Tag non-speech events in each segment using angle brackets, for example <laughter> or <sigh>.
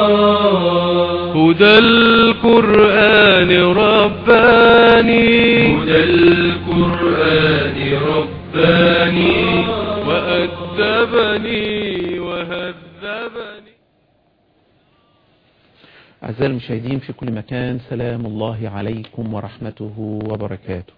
هدى القرآن رباني. هدى القرآن رباني. وأدبني وهذبني. أعزائي المشاهدين في كل مكان سلام الله عليكم ورحمته وبركاته.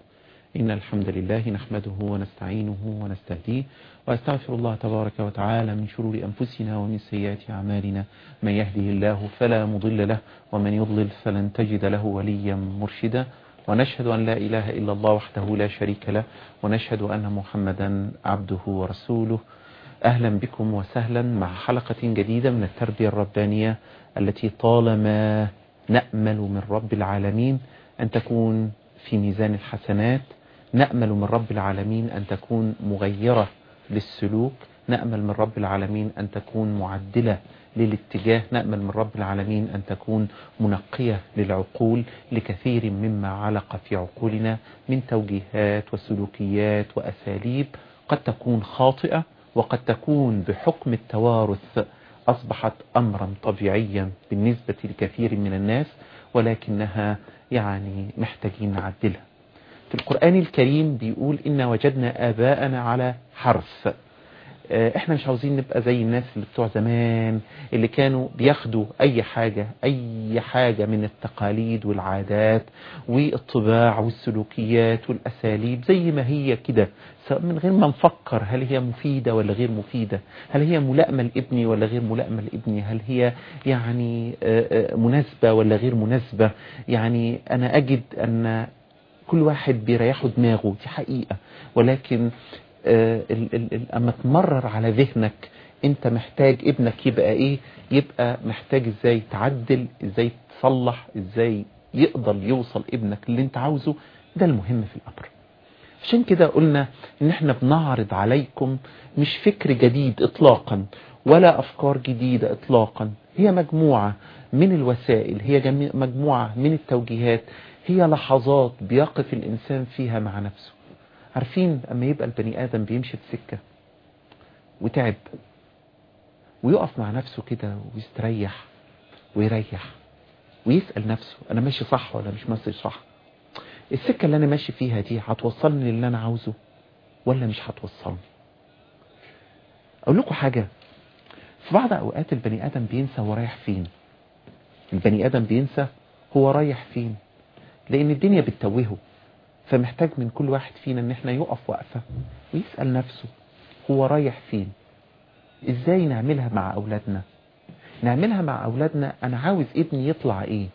إن الحمد لله نحمده ونستعينه ونستهديه وأستغفر الله تبارك وتعالى من شرور أنفسنا ومن سيئات أعمالنا. من يهده الله فلا مضل له ومن يضلل فلن تجد له وليا مرشدا. ونشهد أن لا إله إلا الله وحده لا شريك له. ونشهد أن محمدا عبده ورسوله. أهلا بكم وسهلا مع حلقة جديدة من التربية الربانية التي طالما نأمل من رب العالمين أن تكون في ميزان الحسنات نأمل من رب العالمين أن تكون مغيرة للسلوك نأمل من رب العالمين أن تكون معدلة للاتجاه نأمل من رب العالمين أن تكون منقية للعقول لكثير مما علق في عقولنا من توجيهات وسلوكيات وأساليب قد تكون خاطئة وقد تكون بحكم التوارث أصبحت أمرا طبيعيا بالنسبة لكثير من الناس ولكنها يعني محتاجين نعدلها. في القرآن الكريم بيقول إن وجدنا آباءنا على حرف. إحنا مش عاوزين نبقى زي الناس اللي بتوع زمان اللي كانوا بياخدوا أي حاجة أي حاجة من التقاليد والعادات والطباع والسلوكيات والأساليب زي ما هي كده من غير ما نفكر هل هي مفيدة ولا غير مفيدة. هل هي ملائمة لابني ولا غير ملائمة لابني؟ هل هي يعني مناسبة ولا غير مناسبة؟ يعني أنا أجد أن كل واحد بيريحه دماغه دي حقيقة. ولكن أما تمرر على ذهنك أنت محتاج ابنك يبقى إيه؟ يبقى محتاج إزاي تعدل إزاي تصلح إزاي يقدر يوصل ابنك اللي أنت عاوزه. ده المهم في الأمر. عشان كده قلنا إن إحنا بنعرض عليكم مش فكر جديد اطلاقا ولا أفكار جديدة اطلاقا. هي مجموعة من الوسائل هي مجموعة من التوجيهات هي لحظات بيقف الإنسان فيها مع نفسه. عارفين أما يبقى البني آدم بيمشي في سكة وتعب ويقف مع نفسه كده ويستريح ويريح ويسأل نفسه أنا ماشي صح ولا مش ماشي صح؟ السكة اللي أنا ماشي فيها دي هتوصلني للي أنا عاوزه ولا مش هتوصلني؟ أقول لكم حاجة في بعض أوقات البني آدم بينسى هو رايح فين. البني آدم بينسى هو رايح فين. لأن الدنيا بتتوهه. فمحتاج من كل واحد فينا إن إحنا يقف وقفة ويسأل نفسه هو رايح فين؟ إزاي نعملها مع أولادنا؟ نعملها مع أولادنا أنا عاوز ابني يطلع إيه؟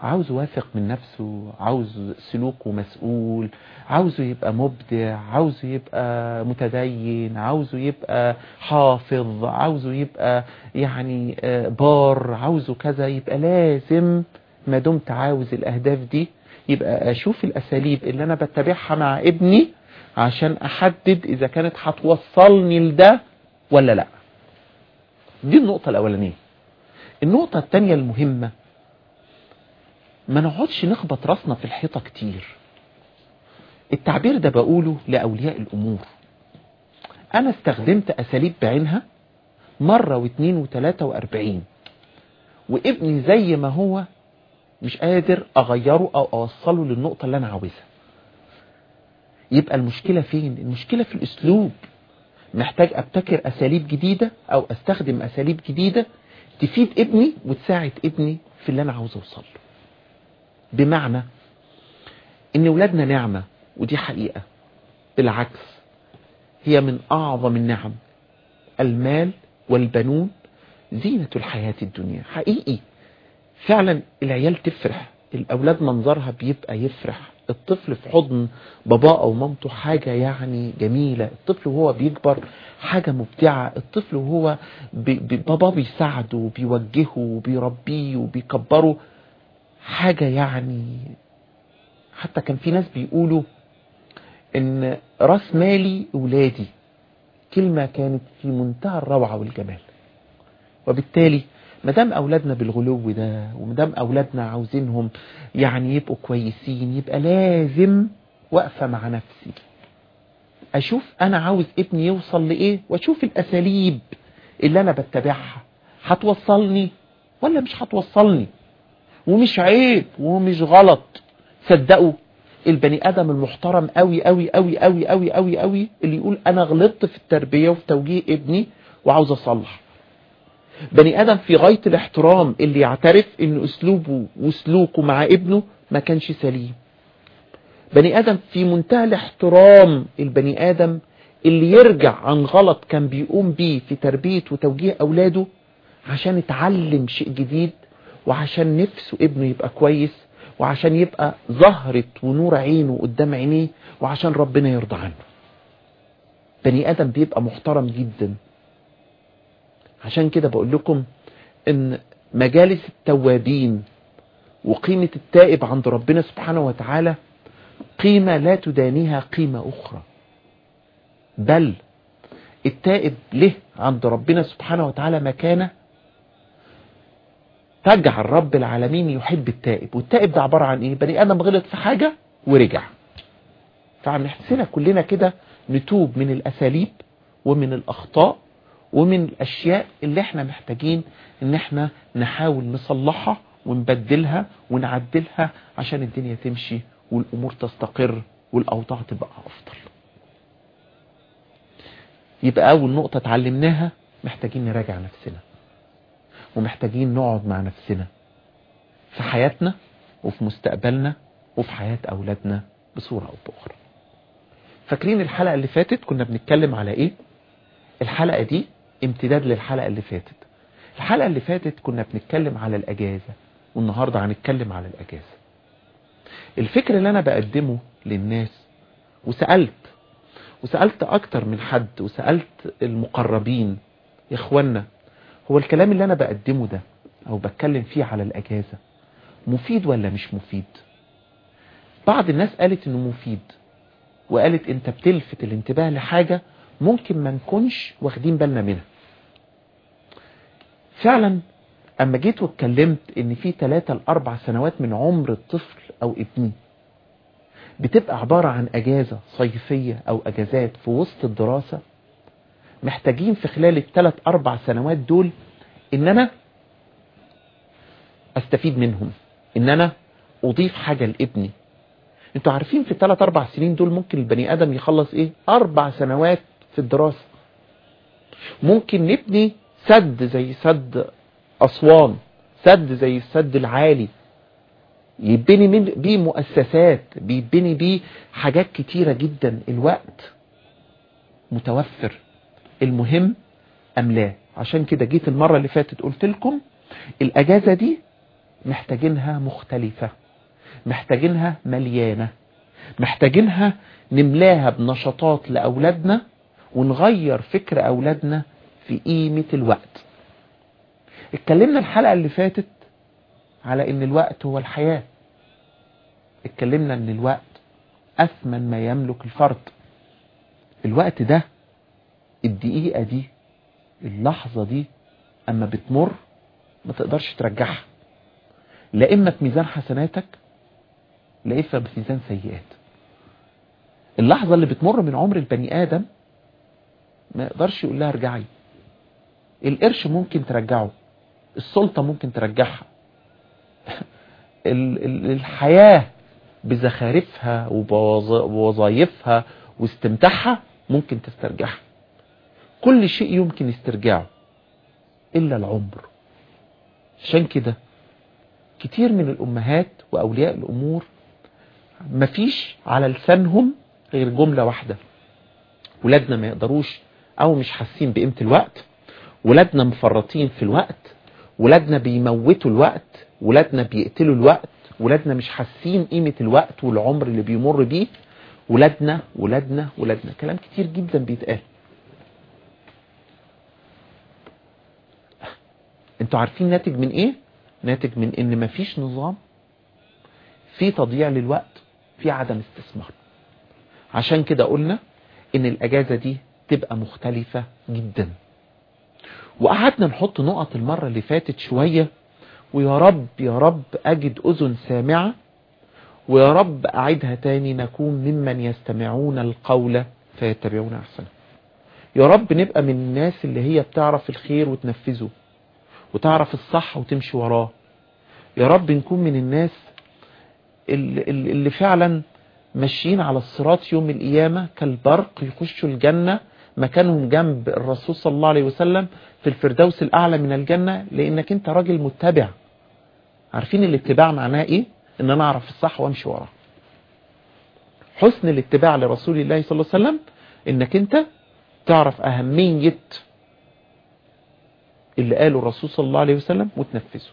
عاوز واثق من نفسه عاوز سلوكه مسؤول عاوزه يبقى مبدع عاوزه يبقى متدين عاوزه يبقى حافظ عاوزه يبقى يعني بار عاوزه كذا يبقى لازم ما دمت عاوز الأهداف دي يبقى أشوف الأساليب اللي أنا بتبعها مع ابني عشان أحدد إذا كانت هتوصلني لده ولا لأ. دي النقطة الأولانية. النقطة التانية المهمة ما نقعدش نخبط راسنا في الحيطة كتير. التعبير ده بقوله لأولياء الأمور. أنا استخدمت أساليب بعينها مرة واثنين وثلاثة وأربعين وابني زي ما هو مش قادر أغيره أو أوصله للنقطة اللي أنا عاوزها. يبقى المشكلة فين؟ المشكلة في الأسلوب. محتاج أبتكر أساليب جديدة أو أستخدم أساليب جديدة تفيد ابني وتساعد ابني في اللي أنا عاوز أوصله. بمعنى إن ولادنا نعمة ودي حقيقة. بالعكس هي من أعظم النعم. المال والبنون زينة الحياة الدنيا. حقيقي. فعلا العيال تفرح الأولاد منظرها بيبقى يفرح. الطفل في حضن باباه أو مامته حاجة يعني جميلة. الطفل وهو بيكبر حاجة مبدعة. الطفل وهو باباه بيساعده وبيوجهه وبيربيه وبيكبره حاجة يعني. حتى كان في ناس بيقولوا إن رأس مالي ولادي. كلمة كانت في منتهى الروعة والجمال. وبالتالي مدام أولادنا بالغلو ده ومدام أولادنا عاوزينهم يعني يبقوا كويسين يبقى لازم واقفة مع نفسي. أشوف أنا عاوز ابني يوصل لإيه؟ وأشوف الأساليب اللي أنا بتبعها. هتوصلني ولا مش هتوصلني؟ ومش عيب ومش غلط. صدقوا البني آدم المحترم قوي قوي قوي قوي قوي قوي قوي اللي يقول أنا غلطت في التربية وفي توجيه ابني وعاوز أصلح. بني آدم في غاية الاحترام اللي يعترف إن أسلوبه وسلوكه مع ابنه ما كانش سليم. بني آدم في منتهى الاحترام البني آدم اللي يرجع عن غلط كان بيقوم بيه في تربية وتوجيه أولاده عشان يتعلم شيء جديد وعشان نفسه ابنه يبقى كويس وعشان يبقى زهرة ونور عينه قدام عينيه وعشان ربنا يرضى عنه. بني آدم بيبقى محترم جدا. عشان كده بقول لكم إن مجالس التوابين وقيمة التائب عند ربنا سبحانه وتعالى قيمة لا تدانيها قيمة أخرى. بل التائب له عند ربنا سبحانه وتعالى مكانة تجعل رب العالمين يحب التائب. والتائب ده عبارة عن إيه؟ بني آدم غلط في حاجة ورجع. فعن كلنا كده نتوب من الأساليب ومن الأخطاء ومن الأشياء اللي إحنا محتاجين إن إحنا نحاول نصلحها ونبدلها ونعدلها عشان الدنيا تمشي والأمور تستقر والأوضاع تبقى أفضل. يبقى أول نقطة اتعلمناها محتاجين نراجع نفسنا ومحتاجين نقعد مع نفسنا في حياتنا وفي مستقبلنا وفي حياة أولادنا بصورة أو بأخرى. فاكرين الحلقة اللي فاتت كنا بنتكلم على إيه؟ الحلقة دي امتداد للحلقة اللي فاتت. الحلقة اللي فاتت كنا بنتكلم على الأجازة والنهاردة هنتكلم على الأجازة. الفكر اللي أنا بقدمه للناس وسألت وسألت أكتر من حد وسألت المقربين يا اخوانا هو الكلام اللي أنا بقدمه ده أو بتكلم فيه على الأجازة مفيد ولا مش مفيد؟ بعض الناس قالت إنه مفيد وقالت أنت بتلفت الانتباه لحاجة ممكن ما نكونش واخدين بالنا منها. فعلا أما جيت واتكلمت إن في 3 ل 4 سنوات من عمر الطفل أو ابني بتبقى عبارة عن أجازة صيفية أو أجازات في وسط الدراسة محتاجين في خلال الثلاث أربع سنوات دول إن أنا أستفيد منهم إن أنا أضيف حاجة لابني. أنتوا عارفين في الثلاث أربع سنين دول ممكن البني آدم يخلص إيه؟ أربع سنوات في الدراسة. ممكن نبني سد زي سد أسوان سد زي السد العالي. يبني من بيه مؤسسات بيبني بيه حاجات كتيرة جدا. الوقت متوفر. المهم أم لا؟ عشان كده جيت المرة اللي فاتت قلت لكم الأجازة دي محتاجينها مختلفة محتاجينها مليانة محتاجينها نملاها بنشاطات لأولادنا ونغير فكر أولادنا في قيمة الوقت. اتكلمنا الحلقة اللي فاتت على إن الوقت هو الحياة. اتكلمنا إن الوقت أثمن ما يملك الفرد. الوقت ده الدقيقة دي اللحظة دي أما بتمر ما تقدرش ترجعها. لا إما في ميزان حسناتك لا إما في ميزان سيئات اللحظة اللي بتمر من عمر البني آدم ما يقدرش يقول لها ارجعي. القرش ممكن ترجعه. السلطة ممكن ترجعها. <laughs> الحياة بزخارفها ووظائفها واستمتاعها ممكن تسترجعها. كل شيء يمكن استرجاعه. إلا العمر. عشان كده كتير من الأمهات وأولياء الأمور مفيش على لسانهم غير جملة واحدة. ولادنا ما يقدروش أو مش حاسين بقيمة الوقت. ولادنا مفرطين في الوقت. ولادنا بيموتوا الوقت. ولادنا بيقتلوا الوقت. ولادنا مش حاسين قيمة الوقت والعمر اللي بيمر بيه. ولادنا ولادنا ولادنا. كلام كتير جدا بيتقال. أنتوا عارفين ناتج من إيه؟ ناتج من إن مفيش نظام في تضييع للوقت في عدم استثمار. عشان كده قلنا إن الأجازة دي تبقى مختلفة جدا. وقعدنا نحط نقط المرة اللي فاتت شوية ويا رب يا رب أجد أذن سامعة ويا رب أعيدها تاني نكون ممن يستمعون القول فيتبعون أحسنه. يا رب نبقى من الناس اللي هي بتعرف الخير وتنفذه وتعرف الصح وتمشي وراه. يا رب نكون من الناس اللي فعلا ماشيين على الصراط يوم القيامة كالبرق يخشوا الجنة مكانهم جنب الرسول صلى الله عليه وسلم في الفردوس الأعلى من الجنة لأنك أنت راجل متبع. عارفين الاتباع معناه إيه؟ إن أنا أعرف الصح وأمشي وراه. حسن الاتباع لرسول الله صلى الله عليه وسلم إنك أنت تعرف أهمية اللي قاله الرسول صلى الله عليه وسلم وتنفذه.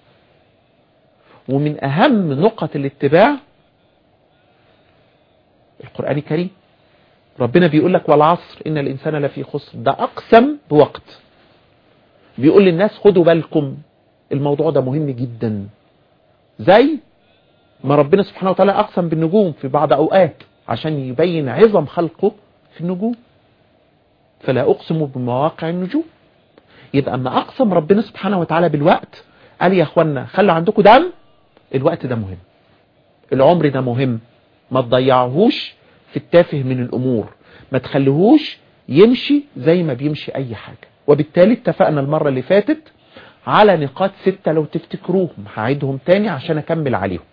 ومن أهم نقط الاتباع القرآن الكريم. ربنا بيقول لك والعصر إن الإنسان لفي خسر. ده أقسم بوقت. بيقول للناس خدوا بالكم. الموضوع ده مهم جدا. زي ما ربنا سبحانه وتعالى أقسم بالنجوم في بعض أوقات عشان يبين عظم خلقه في النجوم. فلا أقسم بمواقع النجوم. يبقى أما أقسم ربنا سبحانه وتعالى بالوقت. قال يا أخوانا خلوا عندكم دم. الوقت ده مهم. العمر ده مهم. ما تضيعهوش في التافه من الأمور. ما تخليهوش يمشي زي ما بيمشي أي حاجة. وبالتالي اتفقنا المرة اللي فاتت على نقاط ستة لو تفتكروهم. هعيدهم تاني عشان أكمل عليهم.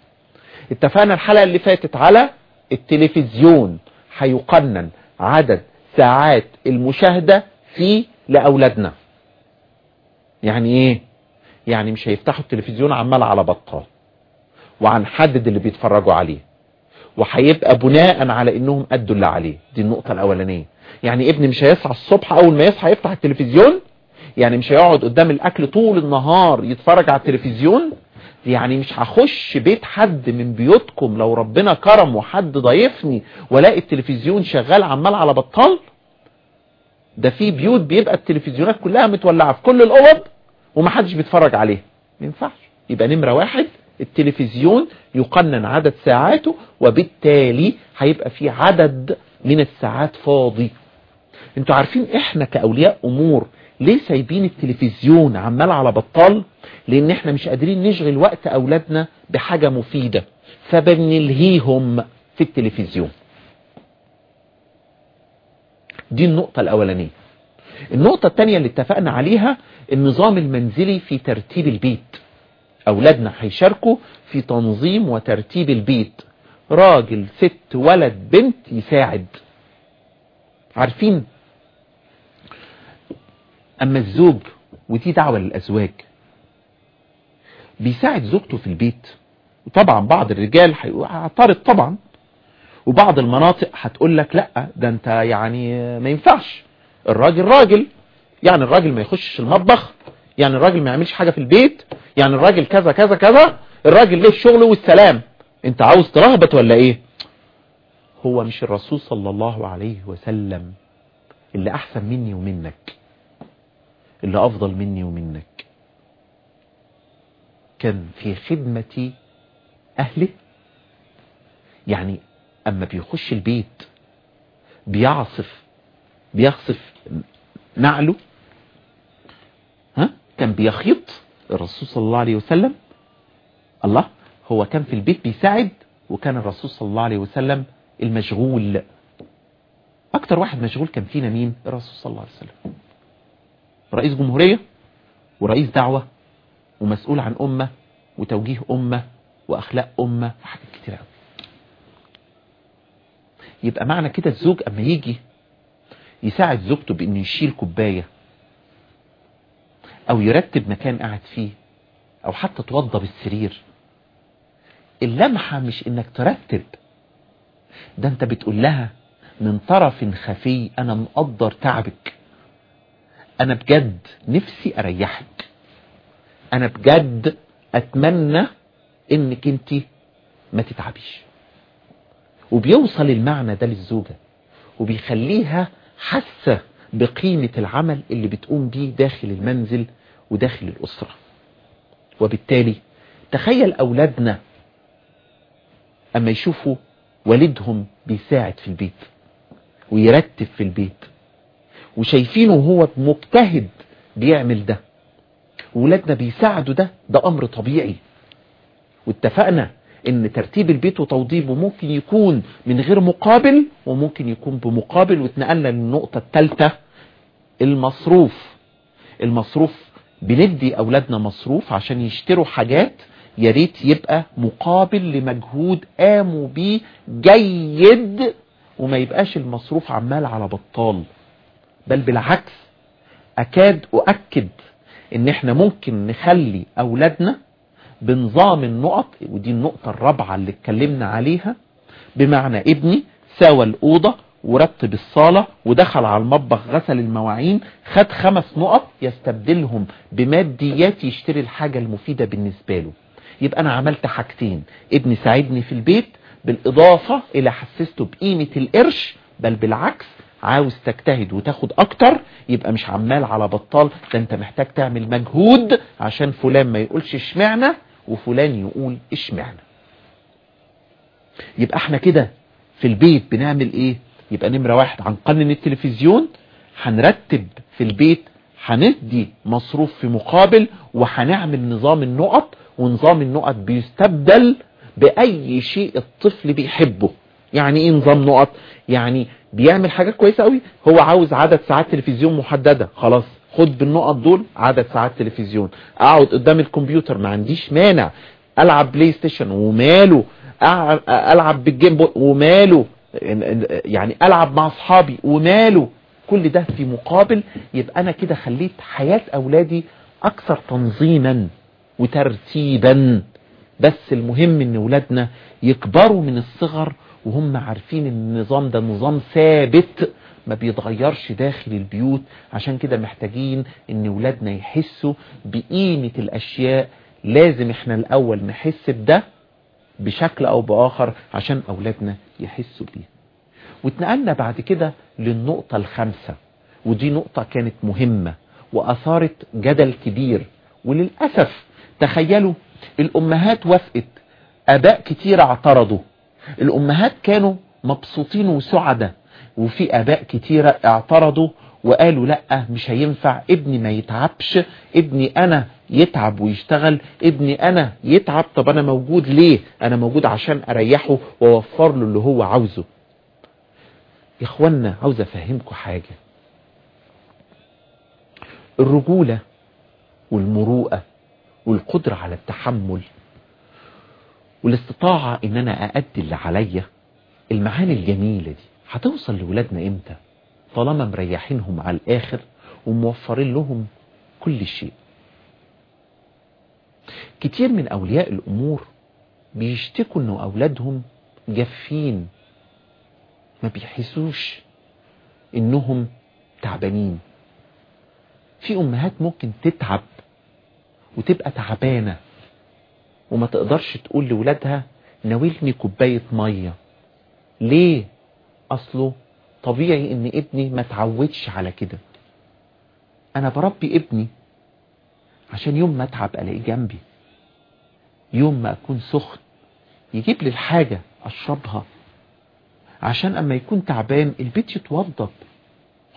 اتفقنا الحلقة اللي فاتت على التلفزيون. هيقنن عدد ساعات المشاهدة فيه لأولادنا. يعني إيه؟ يعني مش هيفتحوا التلفزيون عمال على بطال. وهنحدد اللي بيتفرجوا عليه. وهيبقى بناء على إنهم أدوا اللي عليه. دي النقطة الأولانية. يعني ابني مش هيصحى الصبح أول ما يصحى يفتح التلفزيون؟ يعني مش هيقعد قدام الأكل طول النهار يتفرج على التلفزيون؟ يعني مش هخش بيت حد من بيوتكم لو ربنا كرم وحد ضيفني والاقي التلفزيون شغال عمال على بطال؟ ده في بيوت بيبقى التلفزيونات كلها متولعة في كل الأوض ومحدش بيتفرج عليها. ما ينفعش. يبقى نمرة واحد التلفزيون يقنن عدد ساعاته وبالتالي هيبقى في عدد من الساعات فاضي. أنتوا عارفين إحنا كأولياء أمور ليه سايبين التلفزيون عمال على بطال؟ لأن إحنا مش قادرين نشغل وقت أولادنا بحاجة مفيدة فبنلهيهم في التلفزيون. دي النقطة الأولانية. النقطة التانية اللي اتفقنا عليها النظام المنزلي في ترتيب البيت. أولادنا هيشاركوا في تنظيم وترتيب البيت. راجل ست ولد بنت يساعد. عارفين؟ أما الزوج ودي دعوة للأزواج. بيساعد زوجته في البيت. وطبعا بعض الرجال هيعترض طبعا. وبعض المناطق هتقول لك لأ ده انت يعني ما ينفعش. الراجل راجل. يعني الراجل ما يخشش المطبخ. يعني الراجل ما يعملش حاجة في البيت يعني الراجل كذا كذا كذا الراجل ليه الشغل والسلام. انت عاوز ترهبت ولا إيه؟ هو مش الرسول صلى الله عليه وسلم اللي أحسن مني ومنك اللي أفضل مني ومنك. كان في خدمة أهله. يعني أما بيخش البيت بيعصف بيخصف نعله كان بيخيط الرسول صلى الله عليه وسلم. الله هو كان في البيت بيساعد وكان الرسول صلى الله عليه وسلم المشغول. أكتر واحد مشغول كان فينا مين؟ الرسول صلى الله عليه وسلم. رئيس جمهورية ورئيس دعوة ومسؤول عن أمة وتوجيه أمة وأخلاق أمة وحاجات كتير قوي يبقى معنى كده الزوج أما يجي يساعد زوجته بأنه يشيل كوباية أو يرتب مكان قاعد فيه أو حتى توضى بالسرير اللمحة مش إنك ترتب. ده أنت بتقول لها من طرف خفي أنا مقدر تعبك. أنا بجد نفسي أريحك. أنا بجد أتمنى إنك أنت ما تتعبيش. وبيوصل المعنى ده للزوجة وبيخليها حاسة بقيمة العمل اللي بتقوم بيه داخل المنزل وداخل الأسرة. وبالتالي تخيل أولادنا أما يشوفوا والدهم بيساعد في البيت ويرتب في البيت وشايفينه هو مجتهد بيعمل ده ولادنا بيساعدوا ده ده أمر طبيعي. واتفقنا إن ترتيب البيت وتوضيبه ممكن يكون من غير مقابل وممكن يكون بمقابل واتنقلنا للنقطة الثالثة المصروف. المصروف بندي أولادنا مصروف عشان يشتروا حاجات يا ريت يبقى مقابل لمجهود قاموا بيه جيد وما يبقاش المصروف عمال على بطال. بل بالعكس أكاد أؤكد إن إحنا ممكن نخلي أولادنا بنظام النقط ودي النقطة الرابعة اللي اتكلمنا عليها بمعنى ابني ساوى الأوضة ورتب الصالة ودخل على المطبخ غسل المواعين خد خمس نقط يستبدلهم بماديات يشتري الحاجة المفيدة بالنسبة له. يبقى أنا عملت حاجتين ابني ساعدني في البيت بالإضافة إلى حسسته بقيمة القرش بل بالعكس عاوز تجتهد وتاخد أكتر يبقى مش عمال على بطال ده أنت محتاج تعمل مجهود عشان فلان ما يقولش اشمعنى وفلان يقول اشمعنى. يبقى إحنا كده في البيت بنعمل إيه؟ يبقى نمرة واحد هنقنن التلفزيون هنرتب في البيت هندي مصروف في مقابل وهنعمل نظام النقط ونظام النقط بيستبدل بأي شيء الطفل بيحبه. يعني إيه نظام نقط؟ يعني بيعمل حاجات كويسة قوي هو عاوز عدد ساعات تلفزيون محددة. خلاص خد بالنقط دول عدد ساعات تلفزيون. أقعد قدام الكمبيوتر ما عنديش مانع. ألعب PlayStation وماله ألعب بال Game Boy وماله. يعني ألعب مع أصحابي وماله. كل ده في مقابل يبقى أنا كده خليت حياة أولادي أكثر تنظيما وترتيبا. بس المهم إن اولادنا يكبروا من الصغر وهم عارفين إن النظام ده نظام ثابت ما بيتغيرش داخل البيوت. عشان كده محتاجين إن ولادنا يحسوا بقيمة الأشياء. لازم إحنا الأول نحس بده بشكل أو بآخر عشان أولادنا يحسوا بيه. واتنقلنا بعد كده للنقطة الخامسة ودي نقطة كانت مهمة وأثارت جدل كبير. وللأسف تخيلوا الأمهات وافقت آباء كتير اعترضوا. الأمهات كانوا مبسوطين وسعدة وفي آباء كتيرة اعترضوا وقالوا لأ مش هينفع ابني ما يتعبش ابني أنا يتعب ويشتغل ابني أنا يتعب طب أنا موجود ليه؟ أنا موجود عشان أريحه وأوفر له اللي هو عاوزه. يا اخوانا عاوز أفهمكم حاجة. الرجولة والمروءة والقدرة على التحمل والاستطاعة إن أنا أأدي اللي عليا المعاني الجميلة دي هتوصل لولادنا إمتى؟ طالما مريحينهم على الآخر وموفرين لهم كل شيء. كتير من أولياء الأمور بيشتكوا إنه أولادهم جافين. ما بيحسوش إنهم تعبانين. في أمهات ممكن تتعب وتبقى تعبانة وما تقدرش تقول لولادها ناولني كوباية مية. ليه؟ أصله طبيعي إن ابني ما تعودش على كده. أنا بربي ابني عشان يوم ما أتعب ألاقيه جنبي. يوم ما أكون سخن يجيب لي الحاجة أشربها. عشان أما يكون تعبان البيت يتوضب.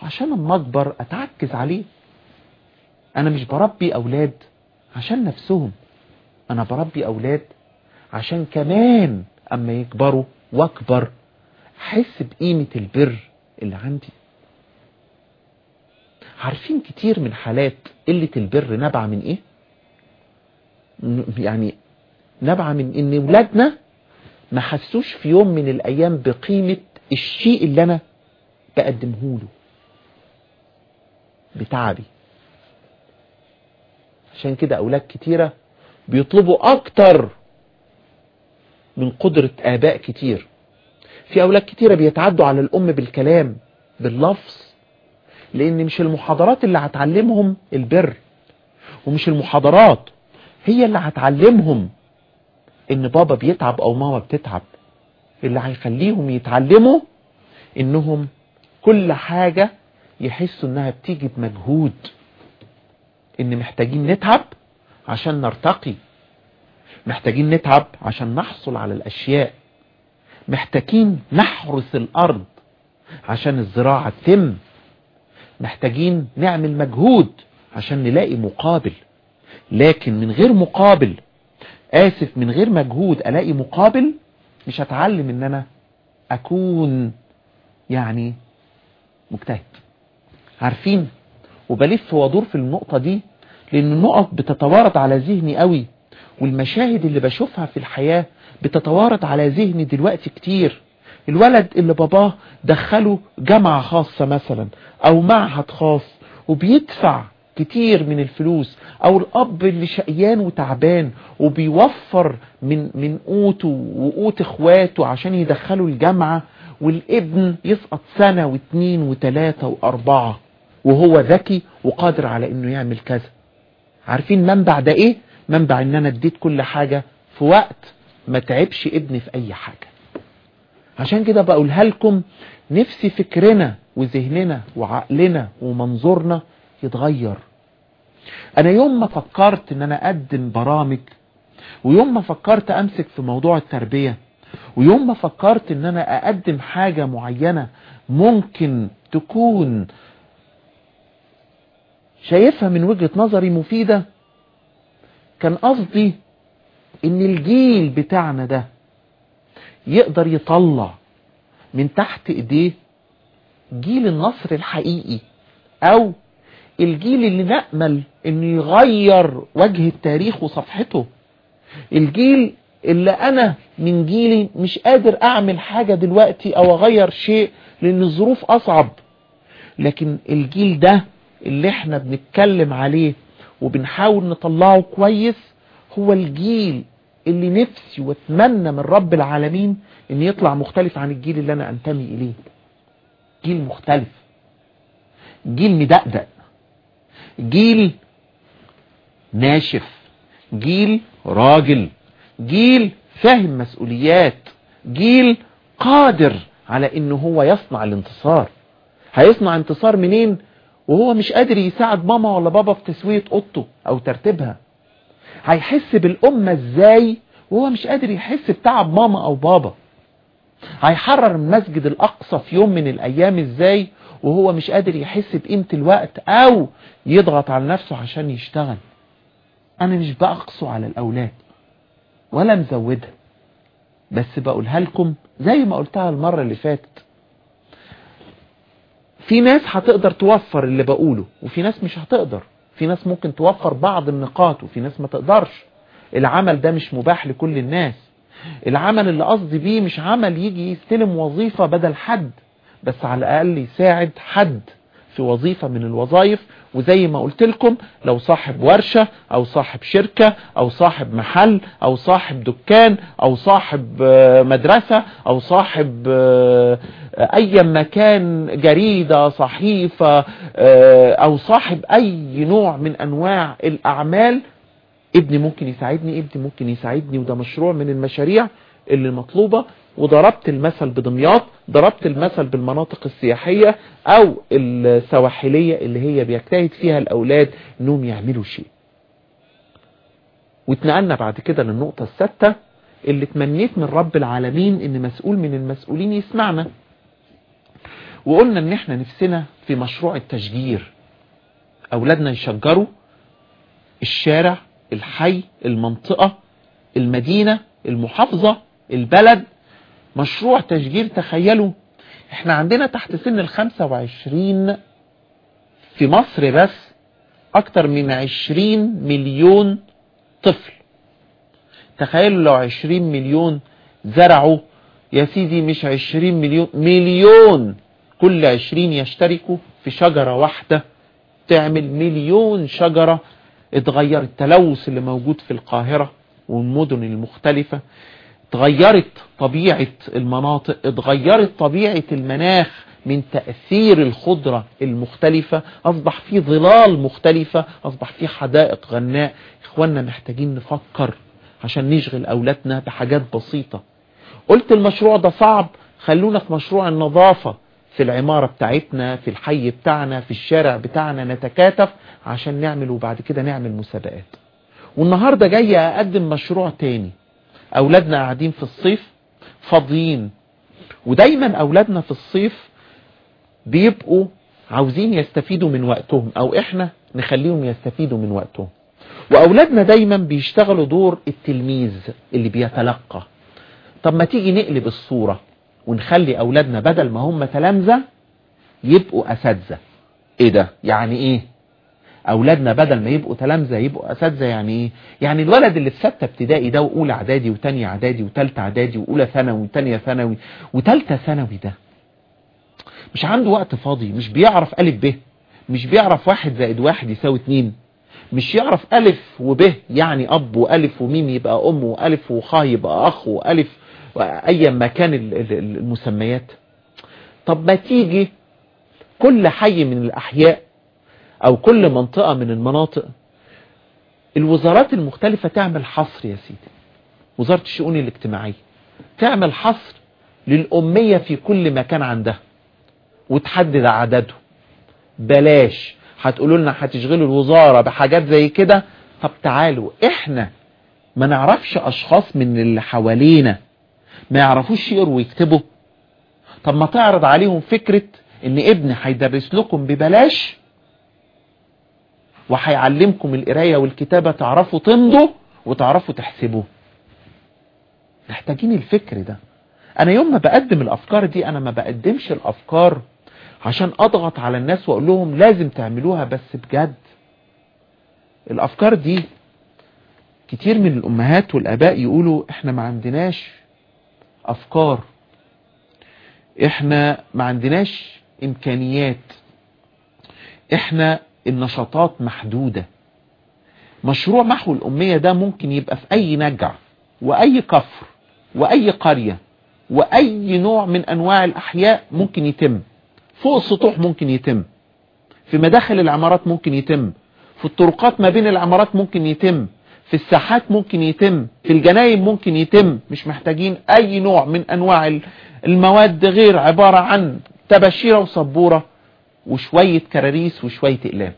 وعشان أما أكبر اتعكز عليه. أنا مش بربي أولاد عشان نفسهم أنا بربي أولاد عشان كمان أما يكبروا وأكبر أحس بقيمة البر اللي عندي. عارفين كتير من حالات قلة البر نبع من إيه؟ يعني نبع من إن ولادنا ما حسوش في يوم من الأيام بقيمة الشيء اللي أنا بقدمه له. بتعبي. عشان كده أولاد كتيرة بيطلبوا أكتر من قدرة آباء كتير. في أولاد كتيرة بيتعدوا على الأم بالكلام باللفظ لأن مش المحاضرات اللي هتعلمهم البر ومش المحاضرات هي اللي هتعلمهم إن بابا بيتعب أو ماما بتتعب اللي هيخليهم يتعلموا إنهم كل حاجة يحسوا إنها بتيجي بمجهود إن محتاجين نتعب عشان نرتقي محتاجين نتعب عشان نحصل على الأشياء محتاجين نحرس الأرض عشان الزراعة تتم محتاجين نعمل مجهود عشان نلاقي مقابل لكن من غير مقابل آسف من غير مجهود ألاقي مقابل مش هتعلم إن أنا أكون يعني مجتهد. عارفين؟ وبلف وأدور في النقطة دي لأن النقط بتتوارد على ذهني قوي والمشاهد اللي بشوفها في الحياة بتتوارد على ذهني دلوقتي كتير. الولد اللي باباه دخله جامعة خاصة مثلا أو معهد خاص وبيدفع كتير من الفلوس أو الأب اللي شقيان وتعبان وبيوفر من من قوته وقوت إخواته عشان يدخلوا الجامعة والابن يسقط سنة واثنين وثلاثة وأربعة وهو ذكي وقادر على إنه يعمل كذا. عارفين منبع ده إيه؟ منبع إن أنا أديت كل حاجة في وقت ما تعبش ابني في أي حاجة. عشان كده بقولها لكم نفسي فكرنا وذهننا وعقلنا ومنظورنا يتغير. أنا يوم ما فكرت إن أنا أقدم برامج ويوم ما فكرت أمسك في موضوع التربية ويوم ما فكرت إن أنا أقدم حاجة معينة ممكن تكون شايفها من وجهة نظري مفيدة كان قصدي إن الجيل بتاعنا ده يقدر يطلع من تحت إيديه جيل النصر الحقيقي أو الجيل اللي نأمل إنه يغير وجه التاريخ وصفحته. الجيل اللي أنا من جيلي مش قادر أعمل حاجة دلوقتي أو أغير شيء لأن الظروف أصعب. لكن الجيل ده اللي إحنا بنتكلم عليه وبنحاول نطلعه كويس هو الجيل اللي نفسي وأتمنى من رب العالمين ان يطلع مختلف عن الجيل اللي أنا أنتمي إليه. جيل مختلف. جيل مدقدق. جيل ناشف جيل راجل جيل فاهم مسؤوليات جيل قادر على انه هو يصنع الانتصار. هيصنع انتصار منين؟ وهو مش قادر يساعد ماما ولا بابا في تسوية أوضته أو ترتيبها. هيحس بالأمة إزاي؟ وهو مش قادر يحس بتعب ماما أو بابا. هيحرر المسجد الأقصى في يوم من الأيام إزاي؟ وهو مش قادر يحس بقيمة الوقت أو يضغط على نفسه عشان يشتغل. أنا مش بقصه على الأولاد ولا مزودها. بس بقولها لكم زي ما قلتها المرة اللي فاتت. في ناس هتقدر توفر اللي بقوله وفي ناس مش هتقدر. في ناس ممكن توفر بعض النقاط وفي ناس ما تقدرش. العمل ده مش مباح لكل الناس. العمل اللي قصدي بيه مش عمل يجي يستلم وظيفة بدل حد. بس على الأقل يساعد حد في وظيفة من الوظائف وزي ما قلت لكم لو صاحب ورشة أو صاحب شركة أو صاحب محل أو صاحب دكان أو صاحب مدرسة أو صاحب أي مكان جريدة صحيفة أو صاحب أي نوع من أنواع الأعمال ابني ممكن يساعدني ابني ممكن يساعدني. وده مشروع من المشاريع اللي مطلوبة. وضربت المثل بدمياط ضربت المثل بالمناطق السياحية أو السواحلية اللي هي بيجتهد فيها الأولاد إنهم يعملوا شيء. واتنقلنا بعد كده للنقطة السادسة اللي تمنيت من رب العالمين إن مسؤول من المسؤولين يسمعنا. وقلنا إن إحنا نفسنا في مشروع التشجير. أولادنا يشجروا الشارع الحي المنطقة المدينة المحافظة البلد مشروع تشجير تخيلوا. إحنا عندنا تحت سن الخمسة وعشرين في مصر بس أكتر من عشرين مليون طفل. تخيلوا لو عشرين مليون زرعوا يا سيدي مش عشرين مليون مليون. كل عشرين يشتركوا في شجرة واحدة. تعمل مليون شجرة اتغير التلوث اللي موجود في القاهرة والمدن المختلفة. اتغيرت طبيعة المناطق اتغيرت طبيعة المناخ من تأثير الخضرة المختلفة أصبح في ظلال مختلفة أصبح في حدائق غناء. إخواننا محتاجين نفكر عشان نشغل أولادنا بحاجات بسيطة. قلت المشروع ده صعب خلونا في مشروع النظافة في العمارة بتاعتنا في الحي بتاعنا في الشارع بتاعنا نتكاتف عشان نعمل وبعد كده نعمل مسابقات. والنهاردة جاي أقدم مشروع تاني. أولادنا قاعدين في الصيف فاضيين. ودايما أولادنا في الصيف بيبقوا عاوزين يستفيدوا من وقتهم أو إحنا نخليهم يستفيدوا من وقتهم. وأولادنا دايما بيشتغلوا دور التلميذ اللي بيتلقى. طب ما تيجي نقلب الصورة ونخلي أولادنا بدل ما هم تلامذة يبقوا أساتذة. إيه ده؟ يعني إيه؟ أولادنا بدل ما يبقوا تلامذة يبقوا أساتذة يعني إيه؟ يعني الولد اللي في ستة ابتدائي ده وأولى إعدادي وثانيه إعدادي وثالثه إعدادي وأولى ثانوي وثانيه ثانوي وثالثه ثانوي ده مش عنده وقت فاضي مش بيعرف ألف ب مش بيعرف واحد زائد واحد يساوي اتنين مش يعرف ألف وب يعني أب وألف وميم يبقى أم وألف وخا يبقى أخ وألف أي ما كان المسميات. طب ما تيجي كل حي من الأحياء أو كل منطقة من المناطق. الوزارات المختلفة تعمل حصر يا سيدي. وزارة الشؤون الاجتماعية تعمل حصر للأمية في كل مكان عندها وتحدد عدده بلاش. هتقولوا لنا هتشغلوا الوزارة بحاجات زي كده؟ طب تعالوا إحنا ما نعرفش أشخاص من اللي حوالينا ما يعرفوش يقروا ويكتبوا. طب ما تعرض عليهم فكرة إن ابن هيدرس لكم ببلاش؟ وهيعلمكم القراية والكتابة تعرفوا تمضوا وتعرفوا تحسبوا محتاجين الفكر ده. أنا يوم ما بقدم الأفكار دي أنا ما بقدمش الأفكار عشان أضغط على الناس وأقول لهم لازم تعملوها بس بجد. الأفكار دي كتير من الأمهات والآباء يقولوا إحنا ما عندناش أفكار. إحنا ما عندناش إمكانيات. إحنا النشاطات محدودة. مشروع محو الأمية ده ممكن يبقى في أي نجع وأي كفر وأي قرية وأي نوع من أنواع الأحياء ممكن يتم. فوق السطوح ممكن يتم. في مداخل العمارات ممكن يتم. في الطرقات ما بين العمارات ممكن يتم. في الساحات ممكن يتم. في الجناين ممكن يتم. مش محتاجين أي نوع من أنواع المواد غير عبارة عن تباشيرة وصبورة وشوية كراريس وشوية إقلام.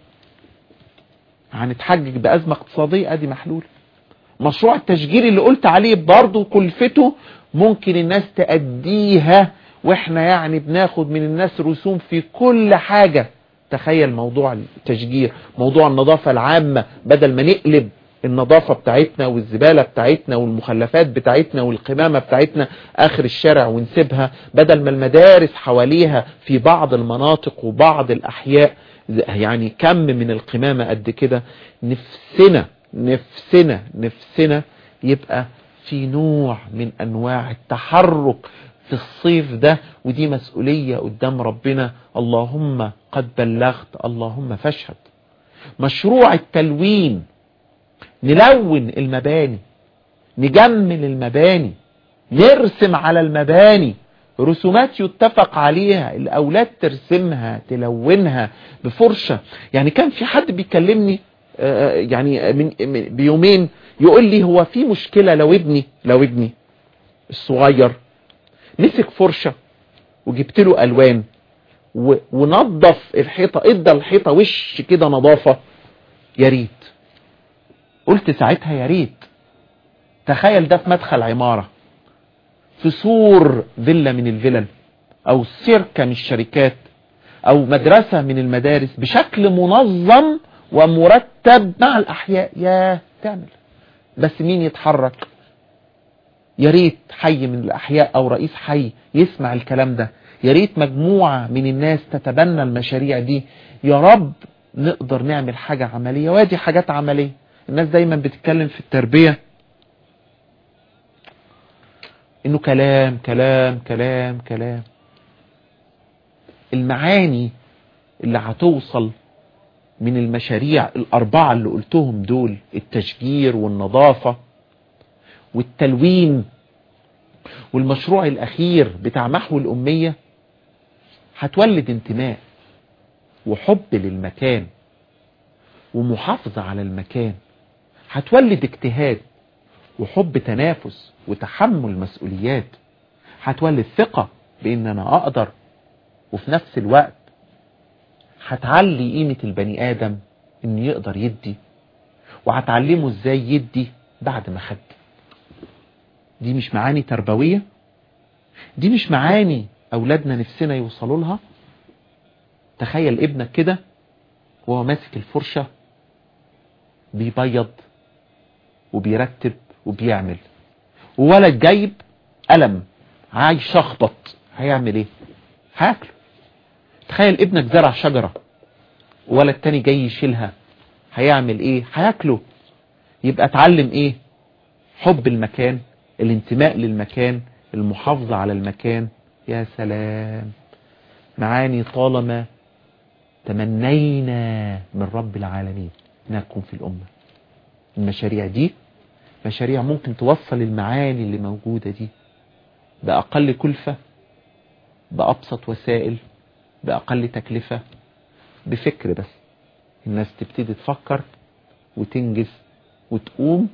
هنتحجج بأزمة اقتصادية أدي محلول. مشروع التشجير اللي قلت عليه برضه كلفته ممكن الناس تأديها وإحنا يعني بناخد من الناس رسوم في كل حاجة. تخيل موضوع التشجير موضوع النظافة العامة بدل ما نقلب النظافة بتاعتنا والزبالة بتاعتنا والمخلفات بتاعتنا والقمامة بتاعتنا آخر الشارع ونسيبها بدل ما المدارس حواليها في بعض المناطق وبعض الأحياء يعني كم من القمامة قد كده نفسنا نفسنا نفسنا يبقى في نوع من أنواع التحرك في الصيف ده ودي مسؤولية قدام ربنا. اللهم قد بلغت اللهم فاشهد. مشروع التلوين نلون المباني نجمل المباني نرسم على المباني. رسومات يتفق عليها الأولاد ترسمها تلونها بفرشة. يعني كان في حد بيكلمني يعني من بيومين يقول لي هو في مشكلة لو ابني لو ابني الصغير مسك فرشة وجبت له ألوان ونظف الحيطة إدى الحيطة وش كده نظافة. يا ريت. قلت ساعتها يا ريت. تخيل ده في مدخل عمارة. في سور فيلا من الفلل أو شركة من الشركات أو مدرسة من المدارس بشكل منظم ومرتب مع الأحياء. يا تعمل. بس مين يتحرك؟ يا ريت حي من الأحياء أو رئيس حي يسمع الكلام ده. يا ريت مجموعة من الناس تتبنى المشاريع دي. يا رب نقدر نعمل حاجة عملية. وادي حاجات عملية. الناس دايما بتتكلم في التربية. إنه كلام كلام كلام كلام. المعاني اللي هتوصل من المشاريع الأربعة اللي قلتهم دول التشجير والنظافة والتلوين والمشروع الأخير بتاع محو الأمية هتولد انتماء وحب للمكان ومحافظة على المكان. هتولد اجتهاد وحب تنافس وتحمل مسؤوليات. هتولد ثقة بإن أنا أقدر وفي نفس الوقت هتعلي قيمة البني آدم إنه يقدر يدي وهتعلمه إزاي يدي بعد ما خد. دي مش معاني تربوية؟ دي مش معاني أولادنا نفسنا يوصلوا لها؟ تخيل ابنك كده وهو ماسك الفرشة بيبيض وبيرتب وبيعمل. وولد جايب قلم عايز يشخبط هيعمل إيه؟ هياكله. تخيل ابنك زرع شجرة وولد تاني جاي يشيلها. هيعمل إيه؟ هياكله. يبقى اتعلم إيه؟ حب المكان الانتماء للمكان المحافظة على المكان. يا سلام. معاني طالما تمنينا من رب العالمين نكون في الأمة. المشاريع دي مشاريع ممكن توصل المعاني اللي موجودة دي بأقل كلفة بأبسط وسائل بأقل تكلفة بفكر بس. الناس تبتدي تفكر وتنجز وتقوم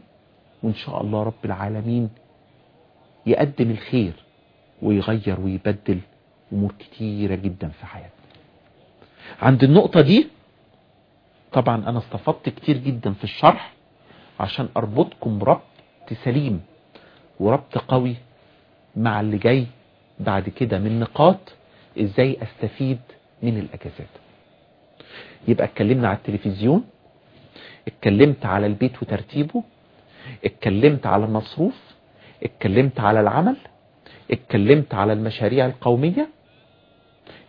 وإن شاء الله رب العالمين يقدم الخير ويغير ويبدل أمور كتيرة جدا في حياتنا. عند النقطة دي طبعا أنا استفدت كتير جدا في الشرح. عشان أربطكم ربط سليم وربط قوي مع اللي جاي بعد كده من نقاط إزاي أستفيد من الأجازات. يبقى اتكلمنا على التلفزيون اتكلمت على البيت وترتيبه اتكلمت على المصروف اتكلمت على العمل اتكلمت على المشاريع القومية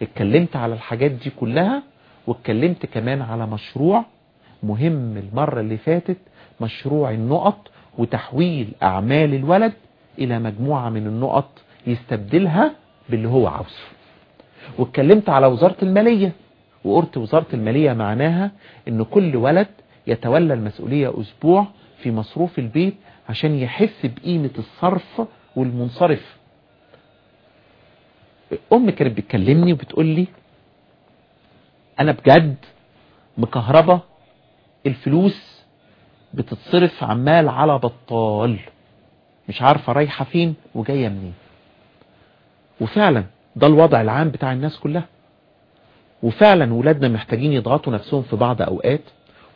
اتكلمت على الحاجات دي كلها واتكلمت كمان على مشروع مهم المرة اللي فاتت مشروع النقط وتحويل أعمال الولد إلى مجموعة من النقط يستبدلها باللي هو عاوزه. واتكلمت على وزارة المالية وقلت وزارة المالية معناها إن كل ولد يتولى المسؤولية أسبوع في مصروف البيت عشان يحس بقيمة الصرف والمنصرف. أم كانت بتكلمني وبتقول لي أنا بجد مكهربة الفلوس بتتصرف عمال على بطال مش عارفة رايحة فين وجاية منين. وفعلا ده الوضع العام بتاع الناس كلها. وفعلا ولادنا محتاجين يضغطوا نفسهم في بعض أوقات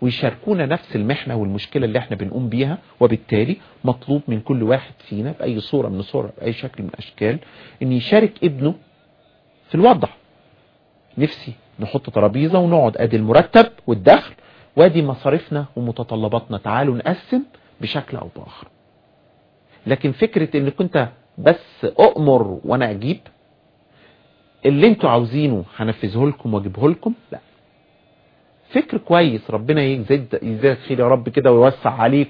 ويشاركونا نفس المحنة والمشكلة اللي إحنا بنقوم بيها وبالتالي مطلوب من كل واحد فينا بأي صورة من الصور بأي شكل من الأشكال إن يشارك ابنه في الوضع. نفسي نحط ترابيزة ونقعد أدي المرتب والدخل وادي مصاريفنا ومتطلباتنا. تعالوا نقسم بشكل أو بآخر. لكن فكرة ان كنت بس أؤمر وأنا أجيب اللي أنتوا عاوزينه هنفذه لكم وأجيبه لكم؟ لا. فكر كويس ربنا يزيد يزيد خير يا رب كده ويوسع عليك.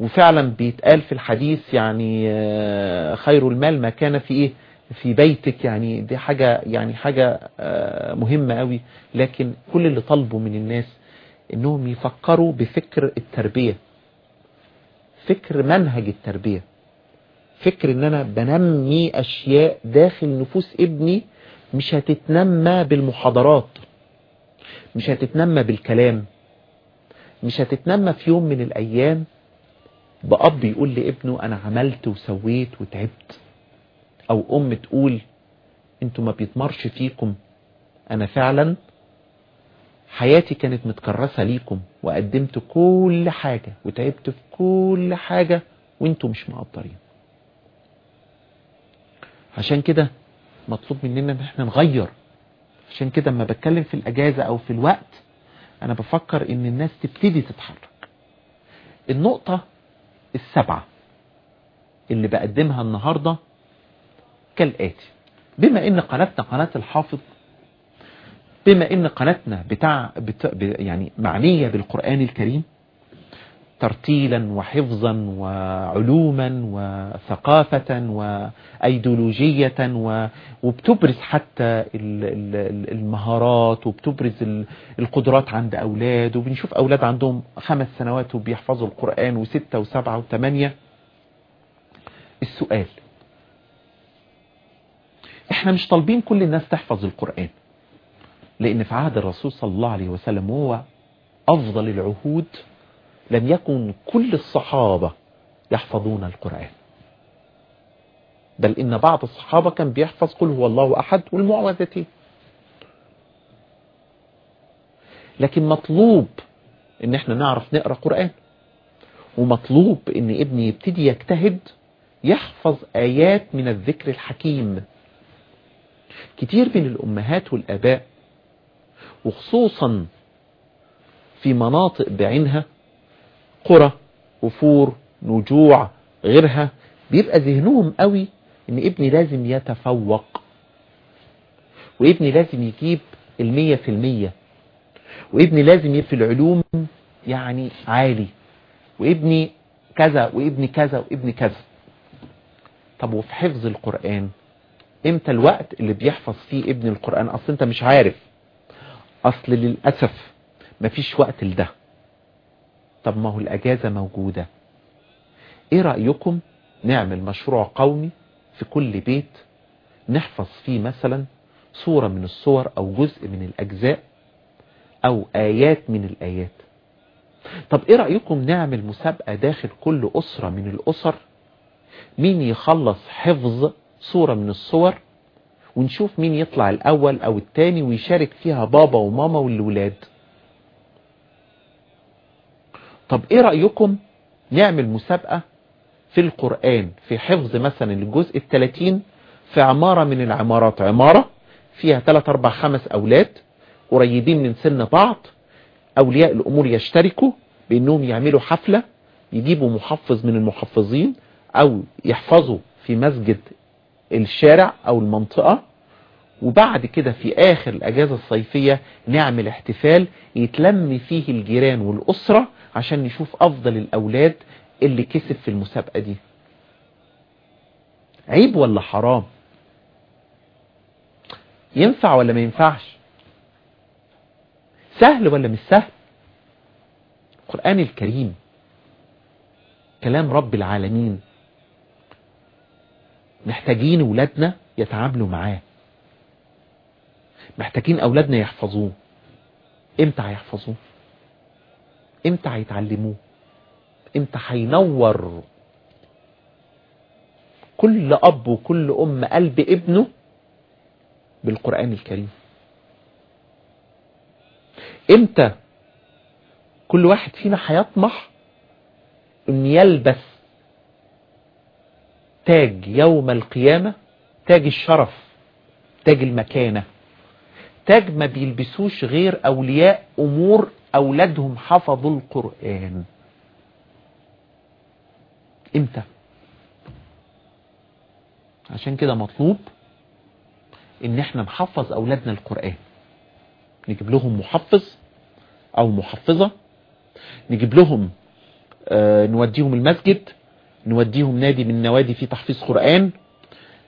وفعلا بيتقال في الحديث يعني خير المال ما كان في إيه؟ في بيتك. يعني دي حاجة يعني حاجة مهمة قوي لكن كل اللي طلبوا من الناس إنهم يفكروا بفكر التربية. فكر منهج التربية. فكر إن أنا بنمي أشياء داخل نفوس ابني مش هتتنمى بالمحاضرات مش هتتنمى بالكلام مش هتتنمى في يوم من الأيام بأب يقول لابنه أنا عملت وسويت وتعبت. أو أم تقول أنتوا ما بيتمرش فيكم أنا فعلا حياتي كانت متكرسة ليكم وقدمت كل حاجة وتعبت في كل حاجة وانتوا مش مقدرين. عشان كده مطلوب مننا إن إحنا نغير. عشان كده اما بتكلم في الأجازة أو في الوقت أنا بفكر إن الناس تبتدي تتحرك. النقطة السبعة اللي بقدمها النهاردة كالآتي. بما إن قناتنا قناة الحافظ بما إن قناتنا بتاع بتاع يعني معنية بالقرآن الكريم ترتيلا وحفظا وعلوما وثقافة وأيديولوجية وبتبرز حتى المهارات وبتبرز القدرات عند أولاد وبنشوف أولاد عندهم خمس سنوات وبيحفظوا القرآن وستة وسبعة وثمانية. السؤال إحنا مش طالبين كل الناس تحفظ القرآن. لأن في عهد الرسول صلى الله عليه وسلم هو أفضل العهود لم يكن كل الصحابة يحفظون القرآن. بل إن بعض الصحابة كان بيحفظ قل هو الله أحد والمعوذتين. لكن مطلوب إن إحنا نعرف نقرأ قرآن. ومطلوب إن ابني يبتدي يجتهد يحفظ آيات من الذكر الحكيم. كتير من الأمهات والآباء وخصوصا في مناطق بعينها قرى وفور نجوع غيرها بيبقى ذهنهم قوي إن ابني لازم يتفوق وابني لازم يجيب المية في المية وابني لازم في العلوم يعني عالي وابني كذا وابني كذا وابني كذا. طب وفي حفظ القرآن إمتى الوقت اللي بيحفظ فيه ابن القرآن؟ أصل أنت مش عارف. أصل للأسف مفيش وقت لده. طب ما هو الأجازة موجودة. إيه رأيكم نعمل مشروع قومي في كل بيت نحفظ فيه مثلا صورة من الصور أو جزء من الأجزاء أو آيات من الآيات؟ طب إيه رأيكم نعمل مسابقة داخل كل أسرة من الأسر؟ مين يخلص حفظ صورة من الصور ونشوف مين يطلع الأول أو التاني ويشارك فيها بابا وماما والولاد. طب إيه رأيكم نعمل مسابقة في القرآن في حفظ مثلا الجزء الثلاثين في عمارة من العمارات؟ عمارة فيها 3 4 5 أولاد قريبين من سن بعض أولياء الأمور يشتركوا بأنهم يعملوا حفلة يجيبوا محفظ من المحفظين أو يحفظوا في مسجد الشارع أو المنطقة وبعد كده في آخر الأجازة الصيفية نعمل احتفال يتلم فيه الجيران والأسرة عشان نشوف أفضل الأولاد اللي كسب في المسابقة دي. عيب ولا حرام؟ ينفع ولا ما ينفعش؟ سهل ولا مش سهل؟ القرآن الكريم كلام رب العالمين محتاجين ولادنا يتعاملوا معاه. محتاجين أولادنا يحفظوه. إمتى هيحفظوه؟ إمتى هيتعلموه؟ إمتى هينور؟ كل أب وكل أم قلب ابنه بالقرآن الكريم. إمتى كل واحد فينا هيطمح إن يلبس تاج يوم القيامة تاج الشرف تاج المكانة. تاج ما بيلبسوش غير أولياء أمور أولادهم حفظوا القرآن. إمتى؟ عشان كده مطلوب إن إحنا نحفظ أولادنا القرآن. نجيب لهم محفظ أو محفظة نجيب لهم آه نوديهم المسجد نوديهم نادي من نوادي فيه تحفيظ قرآن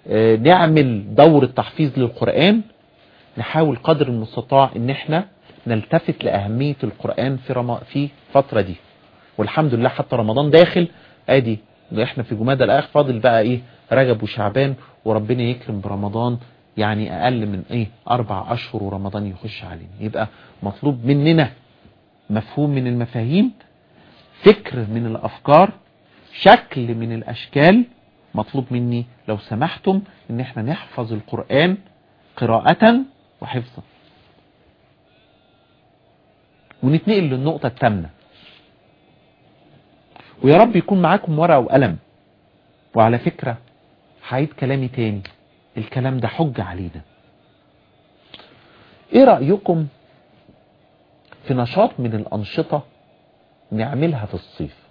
آه نعمل دورة تحفيظ للقرآن. نحاول قدر المستطاع إن إحنا نلتفت لأهمية القرآن في رم... في فترة دي. والحمد لله حتى رمضان داخل آدي إحنا في جمادى الآخر فاضل بقى إيه رجب وشعبان وربنا يكرم برمضان يعني أقل من إيه أربع أشهر ورمضان يخش علينا. يبقى مطلوب مننا مفهوم من المفاهيم فكر من الأفكار شكل من الأشكال مطلوب مني لو سمحتم إن إحنا نحفظ القرآن قراءة وحفظا. ونتنقل للنقطة الثامنة. ويا رب يكون معاكم ورقة وقلم. وعلى فكرة هعيد كلامي تاني. الكلام ده حجة علينا. إيه رأيكم في نشاط من الأنشطة نعملها في الصيف؟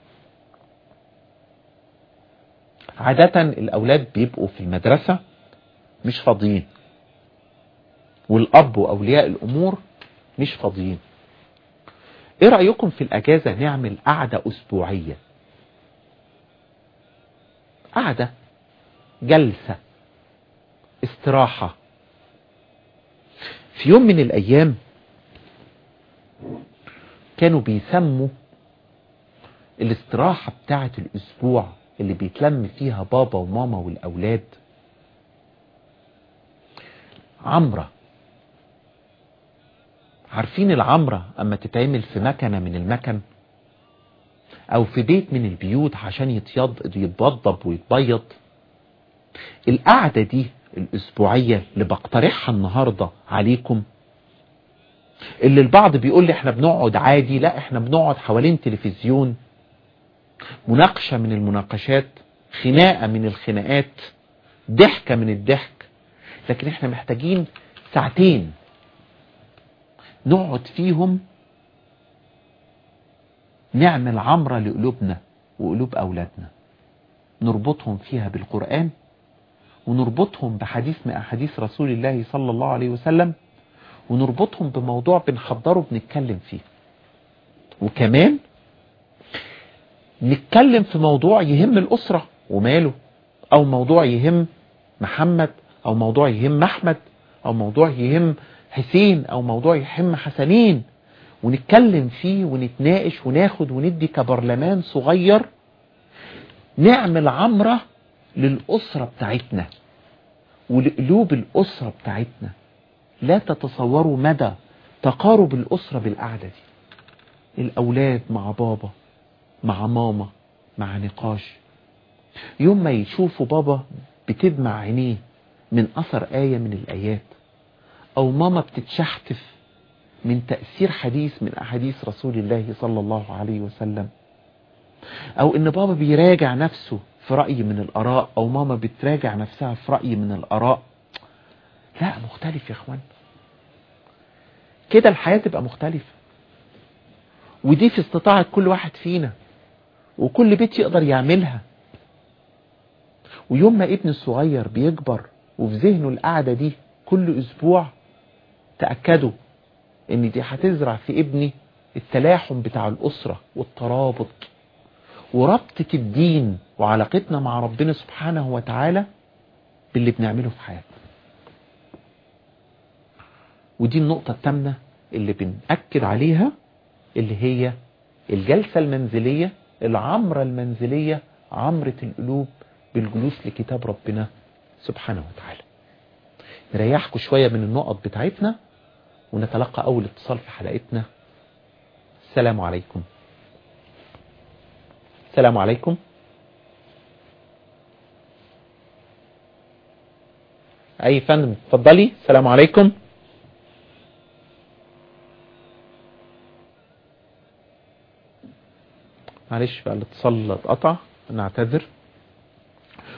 عادة الأولاد بيبقوا في المدرسة مش فاضيين. والأب وأولياء الأمور مش فاضيين. إيه رأيكم في الأجازة نعمل قعدة أسبوعية؟ قعدة جلسة استراحة. في يوم من الأيام كانوا بيسموا الاستراحة بتاعة الأسبوع اللي بيتلم فيها بابا وماما والأولاد. عمرة. عارفين العمرة أما تتعمل في مكنة من المكن؟ أو في بيت من البيوت عشان يتيض يتبضب ويتبيض؟ القعدة دي الأسبوعية اللي بقترحها النهاردة عليكم. اللي البعض بيقول لي إحنا بنقعد عادي لا إحنا بنقعد حوالين تلفزيون. مناقشة من المناقشات خناقة من الخناقات ضحكة من الضحك. لكن إحنا محتاجين ساعتين نقعد فيهم نعمل عمرة لقلوبنا وقلوب أولادنا. نربطهم فيها بالقرآن ونربطهم بحديث من أحاديث رسول الله صلى الله عليه وسلم ونربطهم بموضوع بنحضره بنتكلم فيه. وكمان نتكلم في موضوع يهم الأسرة وماله أو موضوع يهم محمد أو موضوع يهم أحمد أو موضوع يهم حسين أو موضوع يهم حسنين. ونتكلم فيه ونتناقش وناخد وندي كبرلمان صغير نعمل عمرة للأسرة بتاعتنا ولقلوب الأسرة بتاعتنا. لا تتصوروا مدى تقارب الأسرة بالقعدة دي. الأولاد مع بابا. مع ماما مع نقاش. يوم ما يشوفوا بابا بتدمع عينيه من أثر آية من الآيات أو ماما بتتشحتف من تأثير حديث من أحاديث رسول الله صلى الله عليه وسلم. أو إن بابا بيراجع نفسه في رأي من الآراء أو ماما بتراجع نفسها في رأي من الآراء. لا مختلف يا إخوان. كده الحياة تبقى مختلفة. ودي في استطاعة كل واحد فينا. وكل بيت يقدر يعملها. ويوم ما ابن الصغير بيكبر وفي ذهنه القعدة دي كل أسبوع تأكدوا إن دي هتزرع في ابني التلاحم بتاع الأسرة والترابط. وربطة الدين وعلاقتنا مع ربنا سبحانه وتعالى باللي بنعمله في حياتنا. ودي النقطة التامنة اللي بنأكد عليها اللي هي الجلسة المنزلية العمرة المنزلية عمرة القلوب بالجلوس لكتاب ربنا سبحانه وتعالى. نريحكم شوية من النقط بتاعتنا ونتلقى أول اتصال في حلقتنا. السلام عليكم. السلام عليكم. أي فندم اتفضلي. السلام عليكم. معلش بقى الاتصال اتقطع نعتذر.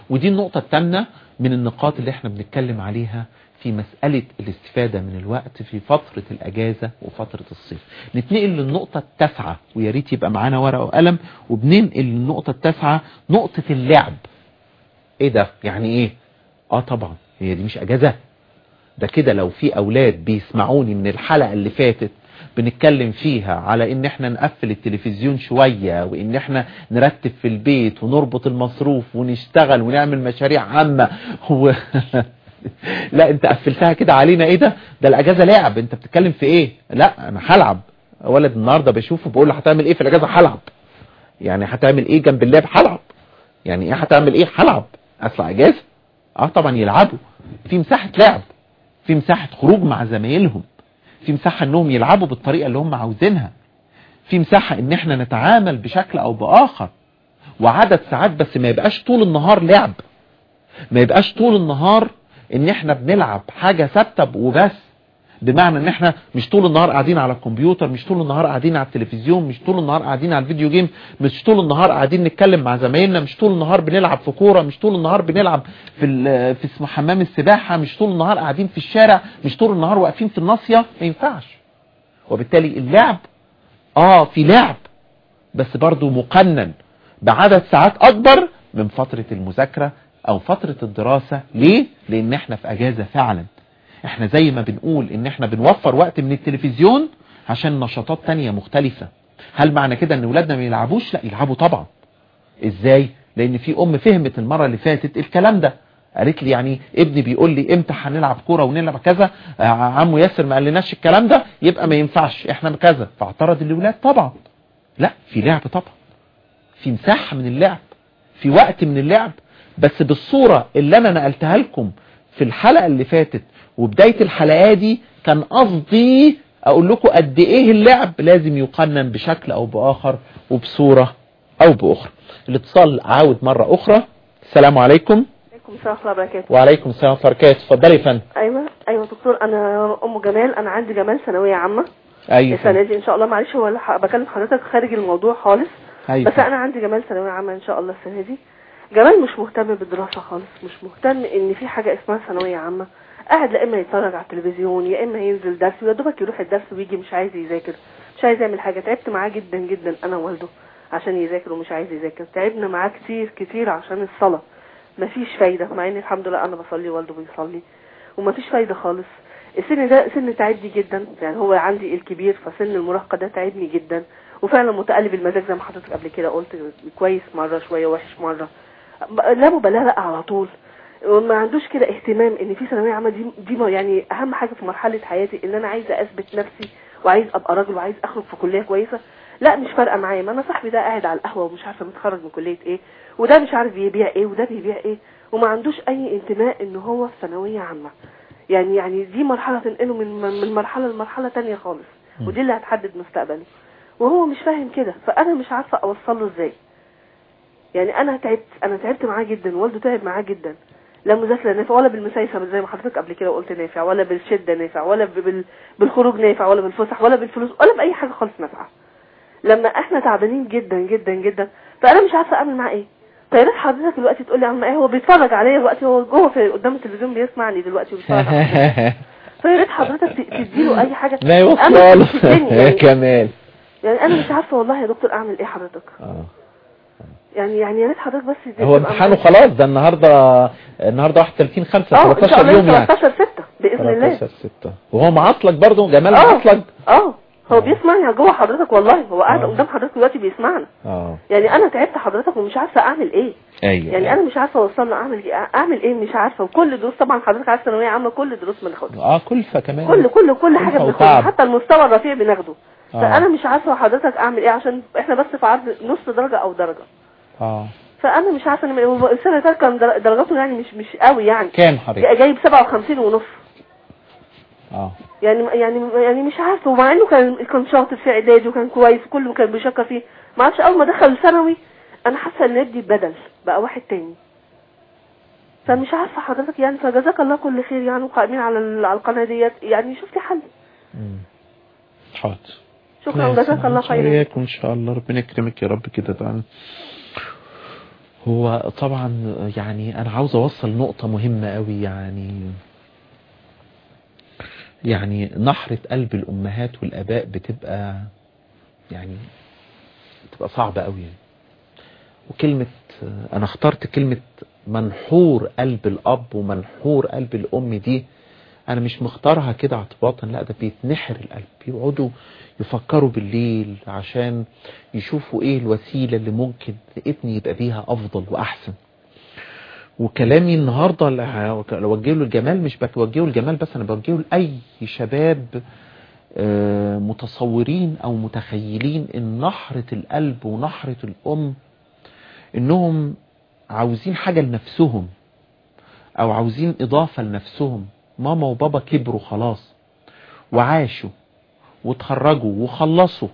ودي النقطة الثامنة من النقاط اللي إحنا بنتكلم عليها في مسألة الاستفادة من الوقت في فترة الأجازة وفترة الصيف. نتنقل للنقطة التاسعة ويا ريت يبقى معانا ورقة وقلم وبننقل للنقطة التاسعة نقطة اللعب. إيه ده؟ يعني إيه؟ آه طبعا هي دي مش أجازة. ده كده لو في أولاد بيسمعوني من الحلقة اللي فاتت بنتكلم فيها على إن إحنا نقفل التلفزيون شوية وإن إحنا نرتب في البيت ونربط المصروف ونشتغل ونعمل مشاريع عامة. <laughs> و... <laughs> لا أنت قفلتها كده علينا. إيه ده؟ ده الأجازة لعب. أنت بتتكلم في إيه؟ لا أنا هلعب. ولد النهاردة بشوفه بقول له هتعمل إيه في الأجازة؟ هلعب. يعني هتعمل إيه جنب اللعب؟ هلعب. يعني إيه؟ هتعمل إيه؟ هلعب. أصل أجازة. آه طبعا يلعبوا. في مساحة لعب. في مساحة خروج مع زمايلهم. في مساحة إنهم يلعبوا بالطريقة اللي هم عاوزينها. في مساحة إن إحنا نتعامل بشكل أو بآخر. وعدد ساعات بس ما يبقاش طول النهار لعب. ما يبقاش طول النهار إن إحنا بنلعب حاجة ثابتة وبس. بمعنى إن إحنا مش طول النهار قاعدين على الكمبيوتر مش طول النهار قاعدين على التلفزيون مش طول النهار قاعدين على الفيديو جيم مش طول النهار قاعدين نتكلم مع زمايلنا مش طول النهار بنلعب في كورة مش طول النهار بنلعب في في اسمه حمام السباحة مش طول النهار قاعدين في الشارع مش طول النهار واقفين في الناصية ما ينفعش. وبالتالي اللعب آه في لعب بس برضو مقنن بعدد ساعات أكبر من فترة المذاكرة أو فترة الدراسة. ليه؟ لأن إحنا في أجازة فعلا. إحنا زي ما بنقول إن إحنا بنوفر وقت من التلفزيون عشان نشاطات تانية مختلفة. هل معنى كده إن ولادنا ما يلعبوش؟ لا يلعبوا طبعا. إزاي؟ لأن في أم فهمت المرة اللي فاتت الكلام ده. قالت لي يعني ابني بيقول لي إمتى هنلعب كورة ونلعب كذا؟ عمو ياسر ما قالناش الكلام ده. يبقى ما ينفعش. إحنا كذا. فاعترض الأولاد طبعا. لا في لعب طبعا. في مساحة من اللعب. في وقت من اللعب. بس بالصورة اللي أنا نقلتها لكم في الحلقة اللي فاتت وبداية الحلقة دي كان قصدي أقول لكم قد إيه اللعب لازم يقنن بشكل أو بآخر وبصورة أو بأخرى. الاتصال عاود مرة أخرى. السلام عليكم. عليكم السلام ورحمة الله وبركاته. وعليكم السلام ورحمة الله وبركاته. اتفضلي يا فندم. أيوه أيوه دكتور أنا أم جمال. أنا عندي جمال ثانوية عامة. أيوه. السنة دي إن شاء الله معلش هو بكلم حضرتك خارج الموضوع خالص. أيوه. بس أنا عندي جمال ثانوية عامة إن شاء الله السنة دي. جمال مش مهتم بالدراسة خالص. مش مهتم إن في حاجة اسمها ثانوية عامة. قاعد لا إما يتفرج على التلفزيون يا إما ينزل درس ويا دوبك يروح الدرس ويجي مش عايز يذاكر مش عايز يعمل حاجة. تعبت معاه جدا جدا أنا ووالده عشان يذاكر ومش عايز يذاكر. تعبنا معاه كتير كتير عشان الصلاة. مفيش فايدة مع إن الحمد لله أنا بصلي والده بيصلي. ومفيش فايدة خالص. السن ده سن تعبني جدا. يعني هو عندي الكبير فسن المراهقة ده تعبني جدا. وفعلا متقلب المزاج زي ما حضرتك قبل كده قلت. كويس مرة شوية وحش مرة. لا مبالاه بقى على طول. وما عندوش كده اهتمام إن في ثانوية عامة دي دي يعني أهم حاجة في مرحلة حياتي إن أنا عايزة أثبت نفسي وعايز أبقى راجل وعايز أخرج في كلية كويسة. لا مش فارقة معايا. ما أنا صاحبي ده قاعد على القهوة ومش عارفة متخرج من كلية إيه وده مش عارف بيبيع إيه وده بيبيع إيه وما عندوش أي انتماء إن هو في ثانوية عامة. يعني يعني دي مرحلة تنقله من من مرحلة لمرحلة تانية خالص. ودي اللي هتحدد مستقبلي. وهو مش فاهم كده فأنا مش عارفة اوصل له إزاي. يعني أنا تعبت أنا تعبت معاه جدا والده تعب معاه جدا. لا مذاكرة نافع ولا بالمسايسة زي ما حضرتك قبل كده قلت نافع ولا بالشدة نافع ولا بال... بالخروج نافع ولا بالفسح ولا بالفلوس ولا بأي حاجة خالص نافعة. لما إحنا تعبانين جدا جدا جدا فأنا مش عارفة أعمل معاه إيه. ريت حضرتك دلوقتي تقول لي أعمل إيه؟ هو بيتفرج عليا دلوقتي هو جوه في قدام التلفزيون بيسمعني دلوقتي وبيتفرج فيا <laughs> ريت حضرتك تديله أي مش بتديني يا كمال يعني أنا مش عارفة والله يا دكتور أعمل إيه حضرتك. آه. يعني يعني يا ريت حضرتك بس هو امتحانه. خلاص ده النهارده النهارده 31 5 آه إن شاء 13 الله يوم يعني. 13 6 بإذن الله. 13 6 وهو معطلك برضه جمال آه معطلك. آه. هو بيسمعني جوه حضرتك والله. هو قاعد آه. قدام حضرتك دلوقتي بيسمعنا. آه. يعني أنا تعبت حضرتك ومش عارفة أعمل إيه. أيوه. يعني أنا مش عارفة أوصل له أعمل إيه أعمل إيه مش عارفة. وكل دروس طبعا حضرتك عارف ثانوية عامة كل دروس بناخدها. آه كلفه كمان. كل كل كل حاجة بناخدها. حتى المستوى الرفيع بناخده. آه. فأنا مش عارفة حضرتك أعمل إيه عشان إحنا بس في عرض نص درجة أو درجة. آه. فأنا مش عارفة إيه هو السنة اللي فاتت كان در- درجاته يعني مش مش قوي يعني. كام حضرتك جا- جايب 57 ونص. آه. يعني يعني يعني مش عارفة ومع إنه كان كان شاطر في إعدادي وكان كويس كله كان بيشكر فيه ما أعرفش أول ما دخل ثانوي أنا حاسة إن ابني بدل بقى واحد تاني. فمش عارفة حضرتك يعني فجزاك الله كل خير يعني وقائمين على على القناة ديت. يعني شوف لي حل. مم. حاضر. شكرا جزاك الله وإياكم ان شاء الله. ربنا يكرمك يا رب كده طبعا هو طبعا يعني أنا عاوز أوصل نقطة مهمة قوي يعني يعني نحرة قلب الأمهات والآباء بتبقى يعني بتبقى صعبة قوي يعني. وكلمة أنا اخترت كلمة منحور قلب الأب ومنحور قلب الأم دي أنا مش مختارها كده اعتباطا لا ده بيتنحر القلب يقعدوا يفكروا بالليل عشان يشوفوا إيه الوسيلة اللي ممكن ابني يبقى بيها أفضل وأحسن. وكلامي النهاردة اللي أوجهه للجمال مش بوجهه للجمال بس أنا بوجهه لأي شباب آه، متصورين أو متخيلين إن نحرة القلب ونحرة الأم إنهم عاوزين حاجة لنفسهم أو عاوزين إضافة لنفسهم. ماما وبابا كبروا خلاص وعاشوا وتخرجوا وخلصوا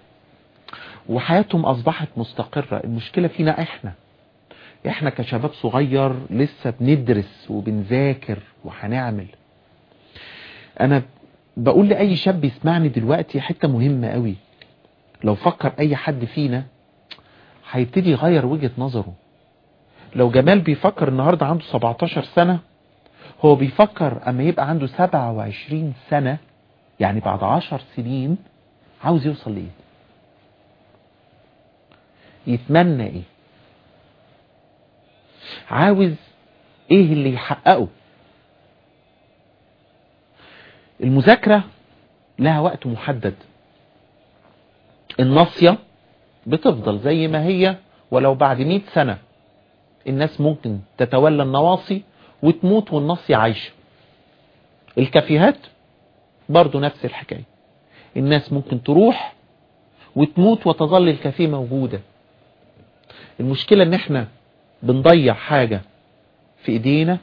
وحياتهم أصبحت مستقرة. المشكلة فينا إحنا إحنا كشباب صغير لسه بندرس وبنذاكر وهنعمل. أنا بقول لأي شاب يسمعني دلوقتي حتة مهمة قوي. لو فكر أي حد فينا هيبتدي يغير وجهة نظره. لو جمال بيفكر النهاردة عنده 17 سنة هو بيفكر أما يبقى عنده 27 سنة يعني بعد 10 سنين عاوز يوصل لإيه؟ يتمنى إيه؟ عاوز إيه اللي يحققه؟ المذاكرة لها وقت محدد. الناصية بتفضل زي ما هي ولو بعد 100 سنة الناس ممكن تتولى النواصي وتموت والناصية عايشة الكافيهات برضو نفس الحكاية. الناس ممكن تروح وتموت وتظل الكافيه موجودة. المشكلة إن إحنا بنضيع حاجة في إيدينا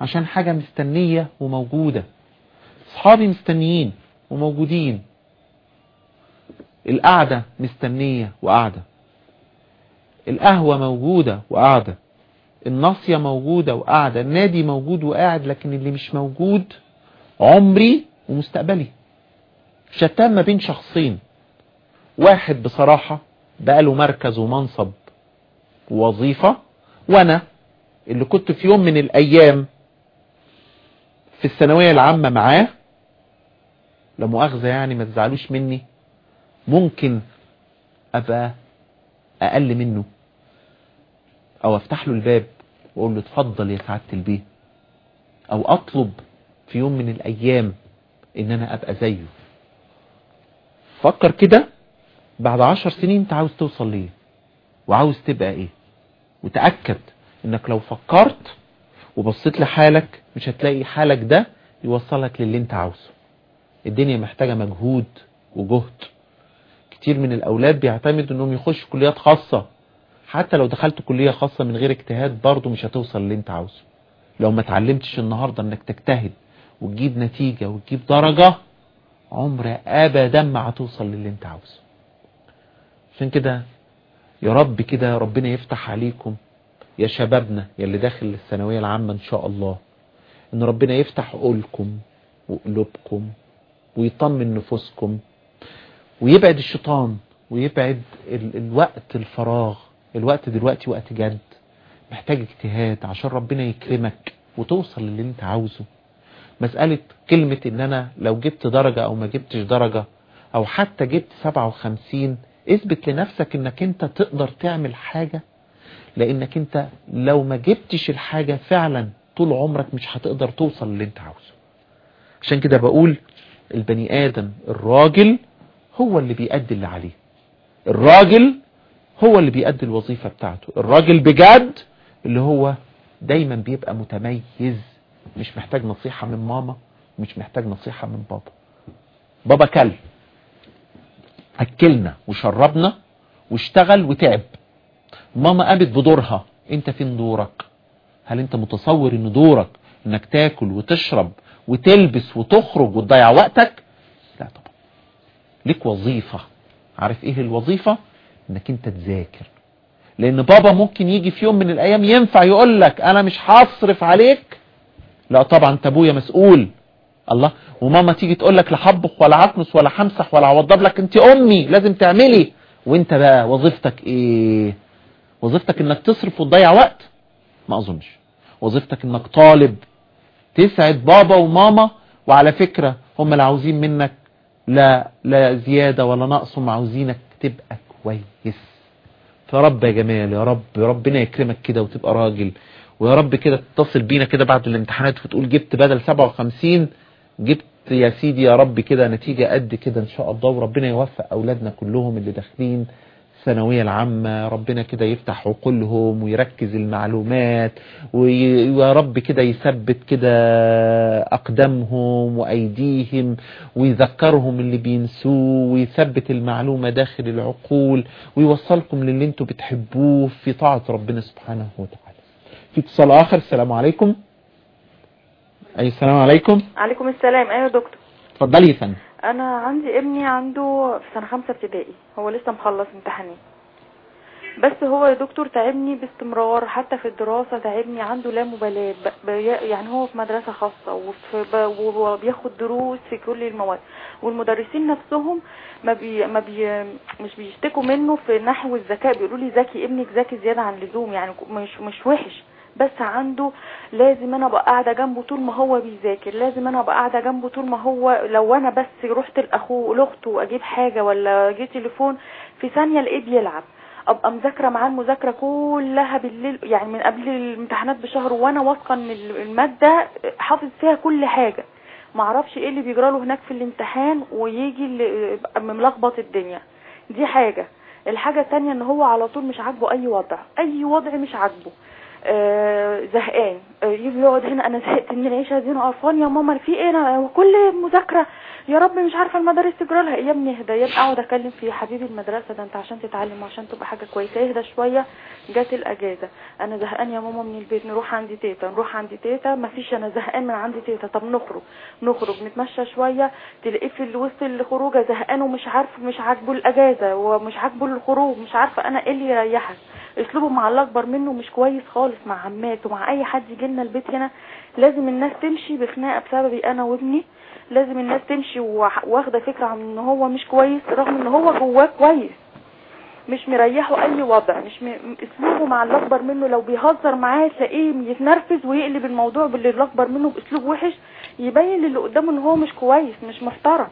عشان حاجة مستنية وموجودة. أصحابي مستنيين وموجودين. القعدة مستنية وقاعدة. القهوة موجودة وقاعدة. الناصية موجودة وقاعدة النادي موجود وقاعد لكن اللي مش موجود عمري ومستقبلي. شتان ما بين شخصين. واحد بصراحة بقاله مركز ومنصب ووظيفة وأنا اللي كنت في يوم من الأيام في الثانوية العامة معاه. لا مؤاخذة يعني ما تزعلوش مني. ممكن أبقى أقل منه أو أفتح له الباب. وأقول له اتفضل يا سعادة البيه. أو أطلب في يوم من الأيام إن أنا أبقى زيه. فكر كده بعد عشر سنين أنت عاوز توصل ليه؟ وعاوز تبقى إيه؟ وتأكد إنك لو فكرت وبصيت لحالك مش هتلاقي حالك ده يوصلك للي أنت عاوزه. الدنيا محتاجة مجهود وجهد. كتير من الأولاد بيعتمدوا إنهم يخشوا كليات خاصة حتى لو دخلت كلية خاصة من غير اجتهاد برضه مش هتوصل اللي انت عاوزه. لو ما اتعلمتش النهاردة انك تجتهد وتجيب نتيجة وتجيب درجة عمر ابدا ما هتوصل للي انت عاوزه. عشان كده يا رب كده ربنا يفتح عليكم يا شبابنا يا اللي داخل الثانوية العامة إن شاء الله إن ربنا يفتح قولكم وقلوبكم ويطمن نفوسكم ويبعد الشيطان ويبعد ال الوقت الفراغ. الوقت دلوقتي وقت جد. محتاج اجتهاد عشان ربنا يكرمك وتوصل للي انت عاوزه. مسألة كلمة إن أنا لو جبت درجة أو ما جبتش درجة أو حتى جبت 57 اثبت لنفسك إنك أنت تقدر تعمل حاجة. لأنك أنت لو ما جبتش الحاجة فعلا طول عمرك مش هتقدر توصل للي أنت عاوزه. عشان كده بقول البني آدم الراجل هو اللي بيأدي اللي عليه. الراجل هو اللي بيأدي الوظيفة بتاعته. الراجل بجد اللي هو دايما بيبقى متميز مش محتاج نصيحة من ماما مش محتاج نصيحة من بابا. بابا كل. أكلنا وشربنا واشتغل وتعب. ماما قامت بدورها. أنت فين دورك؟ هل أنت متصور إن دورك إنك تاكل وتشرب وتلبس وتخرج وتضيع وقتك؟ لا طبعا. ليك وظيفة. عارف إيه الوظيفة؟ إنك أنت تذاكر. لأن بابا ممكن يجي في يوم من الأيام ينفع يقول لك أنا مش هصرف عليك. لا طبعا أنت أبويا مسؤول. الله. وماما تيجي تقول لك لا هطبخ ولا هكنس ولا همسح ولا هوضب لك. أنت أمي لازم تعملي. وأنت بقى وظيفتك إيه؟ وظيفتك إنك تصرف وتضيع وقت؟ ما أظنش. وظيفتك إنك طالب. تسعد بابا وماما. وعلى فكرة هم اللي عاوزين منك لا لا زيادة ولا نقص هم عاوزينك تبقى كويس. فرب يا جمال يا رب ربنا يكرمك كده وتبقى راجل. ويا رب كده تتصل بينا كده بعد الامتحانات وتقول جبت بدل 57 جبت يا سيدي يا رب كده نتيجة قد كده إن شاء الله. وربنا يوفق أولادنا كلهم اللي داخلين الثانوية العامة ربنا كده يفتح عقولهم ويركز المعلومات ويا رب كده يثبت كده أقدامهم وأيديهم ويذكرهم اللي بينسوه ويثبت المعلومة داخل العقول ويوصلكم للي أنتوا بتحبوه في طاعة ربنا سبحانه وتعالى. في اتصال آخر السلام عليكم. أي السلام عليكم. عليكم السلام. يا دكتور. اتفضلي يا فندم. أنا عندي ابني عنده في سنة خمسة ابتدائي. هو لسه مخلص امتحانات. بس هو يا دكتور تعبني باستمرار حتى في الدراسة تعبني عنده لا مبالاة يعني هو في مدرسة خاصة وبياخد دروس في كل المواد. والمدرسين نفسهم ما بي ما بي مش بيشتكوا منه في نحو الذكاء. بيقولوا لي ذكي ابنك ذكي زيادة عن اللزوم يعني مش مش وحش. بس عنده لازم أنا أبقى قاعدة جنبه طول ما هو بيذاكر لازم أنا أبقى قاعدة جنبه طول ما هو لو أنا بس رحت لأخوه لاخته أجيب حاجة ولا جه تليفون في ثانية ألاقيه بيلعب. أبقى مذاكرة معاه المذاكرة كلها بالليل يعني من قبل الامتحانات بشهر وأنا واثقة إن المادة حافظ فيها كل حاجة. ما أعرفش إيه اللي بيجرى له هناك في الامتحان ويجي ملخبط الدنيا. دي حاجة. الحاجة الثانية إن هو على طول مش عاجبه أي وضع. أي وضع مش عاجبه. زهقان. آه يجي يقعد هنا أنا زهقت من العيشة دي أنا قرفان يا ماما في إيه؟ أنا كل مذاكرة يا رب مش عارفة المدارس تجرى لها. يا ابني اهدى ابني أقعد اتكلم في حبيبي المدرسة ده أنت عشان تتعلم وعشان تبقى حاجة كويسة. اهدى شوية جت الأجازة. أنا زهقان يا ماما من البيت نروح عندي تيتا. نروح عندي تيتا؟ مفيش أنا زهقان من عندي تيتا. طب نخرج نخرج نتمشى شوية تلاقيه في وسط الخروجة زهقان ومش عارف مش عاجبه الأجازة ومش عاجبه الخروج مش عارفة أنا إيه اللي يريحك. اسلوبه مع اللي اكبر منه مش كويس خالص مع عماته ومع أي حد يجي لنا البيت هنا لازم الناس تمشي بخناقة بسببي أنا وابني لازم الناس تمشي واخدة فكرة عن إن هو مش كويس رغم إن هو جواه كويس. مش مريحه أي وضع مش م... اسلوبه مع اللي اكبر منه لو بيهزر معاه تلاقيه يتنرفز ويقلب الموضوع باللي الأكبر منه بأسلوب وحش يبين للي قدامه إن هو مش كويس مش محترم.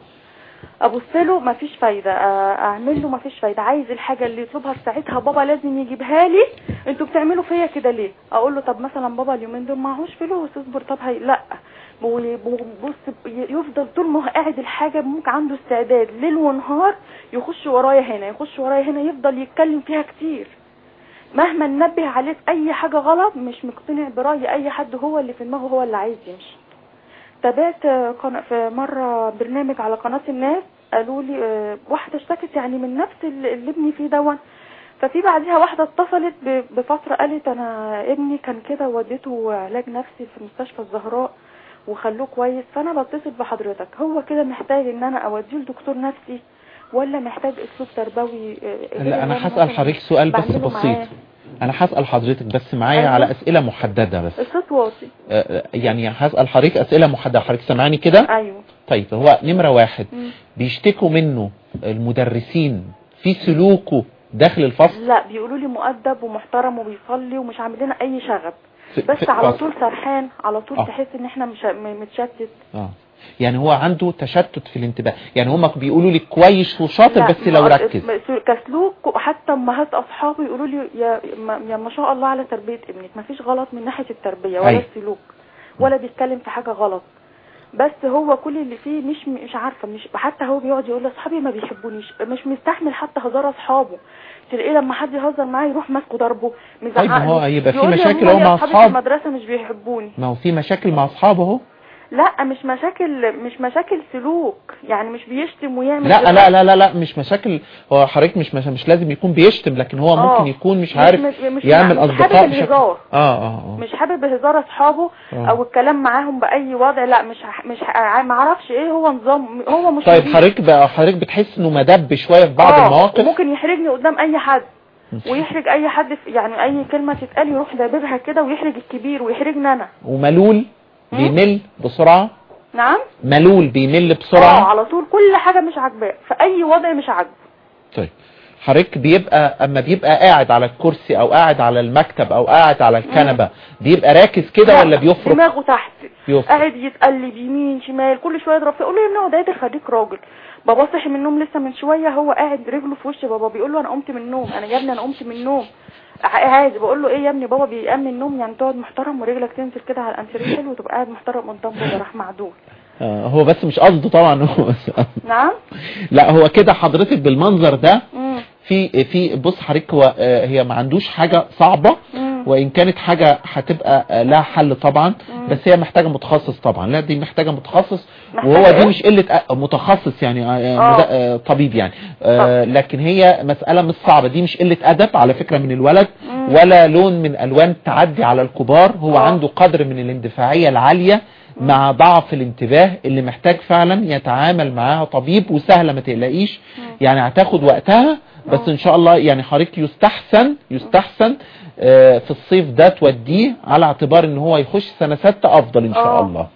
أبص له مفيش فايدة. أعمل له مفيش فايدة. عايز الحاجة اللي يطلبها ساعتها بابا لازم يجيبها لي. أنتوا بتعملوا فيا كده ليه؟ أقول له طب مثلا بابا اليومين دول معهوش فلوس اصبر. طب هي لأ. وبص يفضل طول ما قاعد الحاجة ممكن عنده استعداد ليل ونهار يخش ورايا هنا يخش ورايا هنا يفضل يتكلم فيها كتير. مهما ننبه عليه في أي حاجة غلط مش مقتنع برأي أي حد هو اللي في دماغه هو اللي عايز يمشي. تابعت قنا- في مرة برنامج على قناة الناس قالوا لي آه، واحدة اشتكت يعني من نفس اللي ابني فيه دون ففي بعدها واحدة اتصلت ب- بفترة قالت أنا ابني كان كده وديته علاج نفسي في مستشفى الزهراء وخلوه كويس فأنا بتصل بحضرتك. هو كده محتاج إن أنا أوديه لدكتور نفسي ولا محتاج أسلوب تربوي آه، لا أنا مثلاً حضرتك سؤال بس بسيط. أنا هسأل حضرتك بس معايا أيوة. على أسئلة محددة بس. الصوت واطي. آه، آه، يعني هسأل حضرتك أسئلة محددة. حضرتك سامعاني كده؟ أيوه. طيب هو نمرة واحد. بيشتكوا منه المدرسين في سلوكه داخل الفصل؟ لا بيقولوا لي مؤدب ومحترم وبيصلي ومش عامل لنا أي شغب. بس على. طول سرحان على طول آه. تحس إن إحنا مش متشتت. آه. يعني هو عنده تشتت في الانتباه. يعني هم بيقولوا لي كويس وشاطر بس لو ركز. كسلوك حتى أمهات أصحابي يقولوا لي يا ما, يا ما شاء الله على تربية ابنك. ما فيش غلط من ناحية التربية ولا. السلوك ولا بيتكلم في حاجة غلط. بس هو كل اللي فيه مش مش عارفة مش حتى هو بيقعد يقول لأصحابي ما بيحبونيش مش مستحمل حتى هزار أصحابه. تلاقيه لما حد يهزر معاه يروح ماسكه ضربه طيب، ما هو هيبقى في مشاكل لي مع. في المدرسة مش بيحبوني. ما هو في مشاكل مع أصحابه اهو لا مش مشاكل مش مشاكل سلوك يعني مش بيشتم ويعمل لا لا لا لا لا مش مشاكل هو حضرتك مش مش, لازم يكون بيشتم لكن هو آه. ممكن يكون مش عارف مش- مش- يعمل مش حابب أصدقاء الهزار. آه آه آه مش حابب هزار أصحابه آه. أو الكلام معاهم بأي وضع لا مش مش ما أعرفش إيه هو نظام هو مش طيب. حضرتك بقى حضرتك بتحس إنه مدب شوية في بعض آه، المواقف وممكن يحرجني قدام أي حد ويحرج أي حد يعني أي كلمة تتقال يروح داببها كده ويحرج الكبير ويحرجني أنا وملول بيمل بسرعة. نعم. ملول بيمل آه بسرعة على طول كل حاجة مش عاجباه. في أي وضع مش عاجبه. طيب. حضرتك بيبقى أما بيبقى قاعد على الكرسي أو قاعد على المكتب أو قاعد على الكنبة بيبقى راكز كده لا، ولا بيفرك؟ دماغه تحت. بيفرك. قاعد يتقلب يمين شمال كل شوية يضرب فيه. أقول له يا ابني هو ده خليك راجل. بابا صحي من النوم لسه من شوية هو قاعد رجله في وش بابا. بيقول له أنا قمت من النوم. أنا يا ابني أنا قمت من النوم. عادي بقول له إيه يا ابني بابا بيقام من النوم يعني تقعد محترم ورجلك تنزل كده على الانتريه <laughs> حلو وتبقى قاعد محترم قدام بابا راح معدول. آه هو بس مش قصده طبعا هو نعم؟ لا هو كده حضرتك بالمنظر ده في في بص حضرتك هو آه، هي ما عندوش حاجة صعبة مم. وإن كانت حاجة هتبقى لها حل طبعا بس هي محتاجة متخصص طبعا. لا دي محتاجة متخصص محتاجة وهو دي إيه؟ مش قلة آه، متخصص يعني آه، آه. طبيب يعني. لكن هي مسألة مش صعبة. دي مش قلة أدب على فكرة من الولد ولا لون من ألوان التعدي على الكبار. هو. عنده قدر من الاندفاعية العالية مع ضعف الانتباه اللي محتاج فعلا يتعامل معاها طبيب وسهلة ما تقلقيش. يعني هتاخد وقتها بس إن شاء الله يعني حضرتك يستحسن يستحسن آه، في الصيف ده توديه على اعتبار إن هو يخش سنة ستة أفضل إن شاء آه. الله.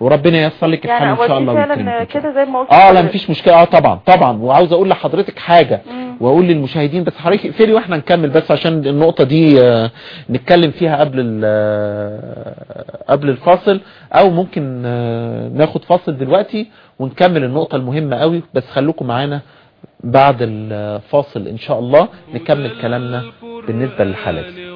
وربنا ييسر لك الحال يعني إن شاء الله فعلا. كده زي ما قلت آه لا. مفيش مشكلة. آه طبعا طبعا. وعاوز أقول لحضرتك حاجة وأقول للمشاهدين بس حضرتك اقفلي وإحنا نكمل بس عشان النقطة دي آه، نتكلم فيها قبل آه، قبل الفاصل. أو ممكن آه، ناخد فاصل دلوقتي ونكمل النقطة المهمة قوي. بس خليكم معانا بعد الفاصل إن شاء الله نكمل كلامنا بالنسبة للحاله دي رباني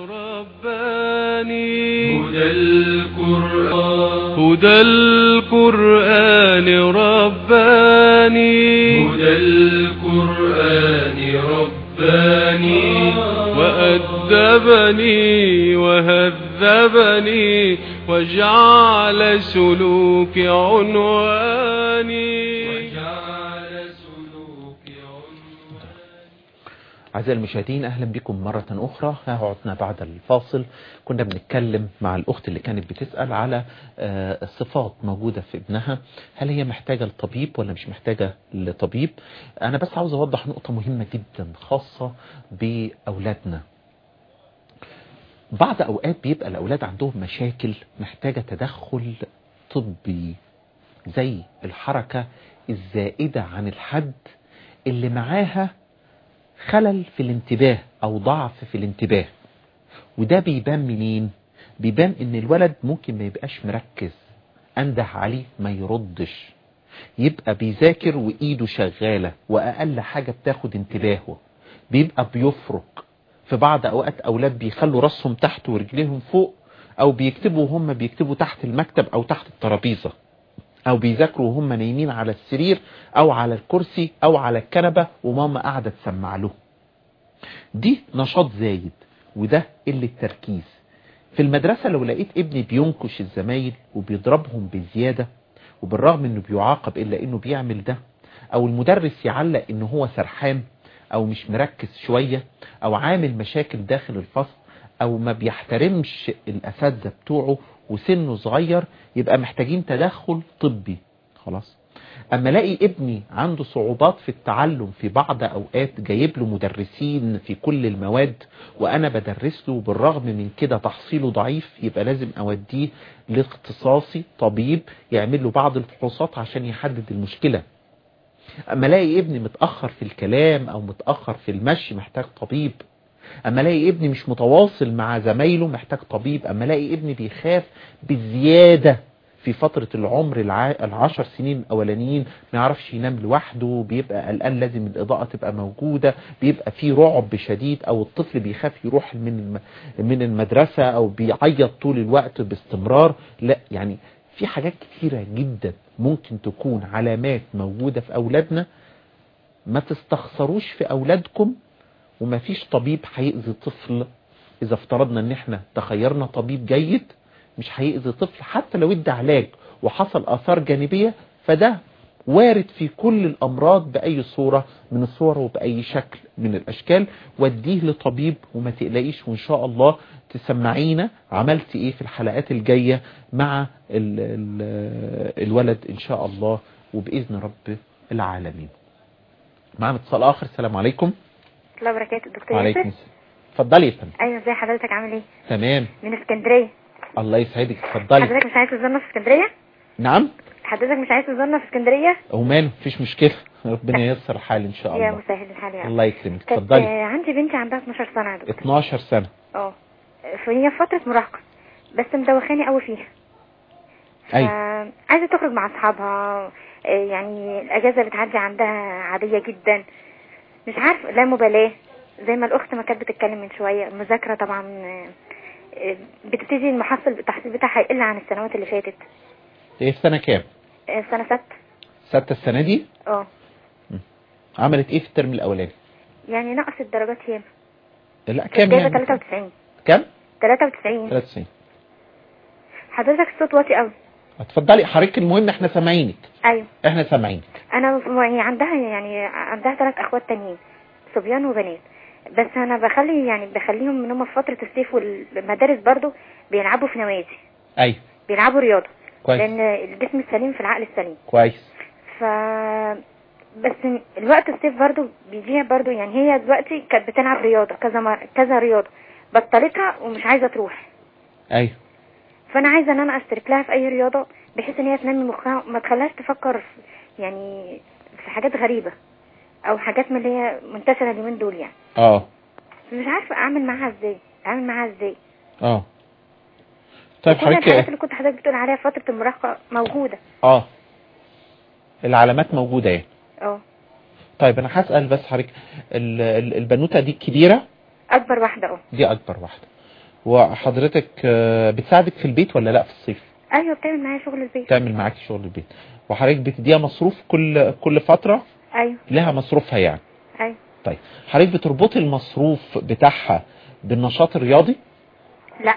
هدى القرآن. هدى القرآن رباني. هدى القرآن رباني. وأدبني وهذبني وجعل سلوك عنواني. أعزائي المشاهدين أهلا بكم مرة أخرى. ها عدنا بعد الفاصل. كنا بنتكلم مع الأخت اللي كانت بتسأل على آه، صفات موجودة في ابنها. هل هي محتاجة لطبيب ولا مش محتاجة لطبيب؟ أنا بس عاوز أوضح نقطة مهمة جدا خاصة بأولادنا. بعض أوقات بيبقى الأولاد عندهم مشاكل محتاجة تدخل طبي زي الحركة الزائدة عن الحد اللي معاها خلل في الانتباه أو ضعف في الانتباه. وده بيبان منين؟ بيبان إن الولد ممكن ما يبقاش مركز أنده عليه ما يردش. يبقى بيذاكر وإيده شغالة وأقل حاجة بتاخد انتباهه. بيبقى بيفرق في بعض أوقات أولاد بيخلوا راسهم تحت ورجليهم فوق أو بيكتبوا وهم بيكتبوا تحت المكتب أو تحت الترابيزة. أو بيذاكروا وهم نايمين على السرير أو على الكرسي أو على الكنبة وماما قاعدة تسمع له. دي نشاط زايد وده قلة تركيز. في المدرسة لو لقيت ابني بينكش الزمايل وبيضربهم بزيادة وبالرغم إنه بيعاقب إلا إنه بيعمل ده أو المدرس يعلق انه هو سرحان أو مش مركز شوية أو عامل مشاكل داخل الفصل أو ما بيحترمش الاساتذة بتوعه وسنه صغير يبقى محتاجين تدخل طبي. خلاص. أما ألاقي ابني عنده صعوبات في التعلم في بعض أوقات جايب له مدرسين في كل المواد وأنا بدرس له بالرغم من كده تحصيله ضعيف يبقى لازم أوديه لاختصاصي طبيب يعمل له بعض الفحوصات عشان يحدد المشكلة. أما ألاقي ابني متأخر في الكلام أو متأخر في المشي محتاج طبيب أما ألاقي ابني مش متواصل مع زمايله محتاج طبيب. أما ألاقي ابني بيخاف بزيادة في فترة العمر الع... العشر سنين الأولانيين ما يعرفش ينام لوحده بيبقى قلقان لازم الإضاءة تبقى موجودة بيبقى في رعب شديد أو الطفل بيخاف يروح من الم... من المدرسة أو بيعيط طول الوقت باستمرار. لا يعني في حاجات كتيرة جدا ممكن تكون علامات موجودة في أولادنا. ما تستخسروش في أولادكم وما فيش طبيب هيأذي طفل. إذا افترضنا إن إحنا تخيرنا طبيب جيد مش هيأذي طفل حتى لو إدى علاج وحصل آثار جانبية فده وارد في كل الأمراض بأي صورة من الصور وبأي شكل من الأشكال. وديه لطبيب وما تقلقيش وإن شاء الله تسمعينا. عملت إيه في الحلقات الجاية مع ال ال الولد إن شاء الله وبإذن رب العالمين. معنا اتصال آخر السلام عليكم. الله وبركاته دكتور وعليكم اتفضلي يا فندم. أيوه ازي حضرتك؟ عامل إيه؟ تمام. من اسكندرية. الله يسعدك. اتفضلي. حضرتك مش عايز تزورنا في اسكندرية؟ نعم. حضرتك مش عايز تزورنا في اسكندرية؟ وماله مفيش مشكلة. <laughs> ربنا ييسر الحال إن شاء يا الله. مسهل الحال يا. الله يكرمك. اتفضلي. آه، عندي بنتي عندها 12 سنة يا دكتور. 12 سنة. آه. فهي في فترة مراهقة بس مدوخاني قوي فيها. أيوه عايزة تخرج مع أصحابها. آه، يعني الأجازة بتعدي عندها عادية جدا. مش عارفه لا مبالاة. زي ما الأخت ما كانت بتتكلم من شوية المذاكره طبعا آه، بتبتدي المحصل التحصيل بتاعها يقل عن السنوات اللي فاتت. إيه في سنة كام؟ آه، سنة ست. ستة السنة دي؟ آه. عملت إيه في الترم الأولاني؟ يعني نقص الدرجات ياما لا كام يعني؟ 93 كام؟ 93 93 حضرتك الصوت واطي قوي اتفضلي حضرتك المهم إحنا سامعينك. أيوه. إحنا سامعينك. أنا يعني عندها يعني عندها ثلاث أخوات تانيين صبيان وبنات. بس أنا بخلي يعني بخليهم إن هم في فترة الصيف والمدارس برضو بيلعبوا في نوادي. أيوه. بيلعبوا رياضة. كويس. لأن الجسم السليم في العقل السليم. كويس. ف بس الوقت الصيف برضو بيضيع برضو يعني هي دلوقتي كانت بتلعب رياضة كذا مر... كذا رياضة. بطلتها ومش عايزة تروح. أيوه. فأنا عايزة إن أنا أشترك لها في أي رياضة بحيث إن هي تنمي مخها وما تخليهاش تفكر في يعني في حاجات غريبة أو حاجات من اللي هي منتشرة اليومين دول يعني. آه. مش عارفة أعمل معاها إزاي اعمل معاها إزاي. آه. طيب كل الحاجات حضرتك اللي كنت حضرتك بتقول عليها في فترة المراهقة موجودة. آه. العلامات موجودة يعني. آه. طيب أنا هسأل بس حضرتك ال- ال- البنوتة دي الكبيرة أكبر واحدة آه. دي أكبر واحدة. وحضرتك آه، بتساعدك في البيت ولا لأ في الصيف؟ أيوه بتعمل معايا شغل البيت. تعمل معاكي شغل البيت. وحضرتك بتديها مصروف كل كل فترة؟ أيوه. لها مصروفها يعني. أيوه. طيب حضرتك بتربطي المصروف بتاعها بالنشاط الرياضي؟ لأ.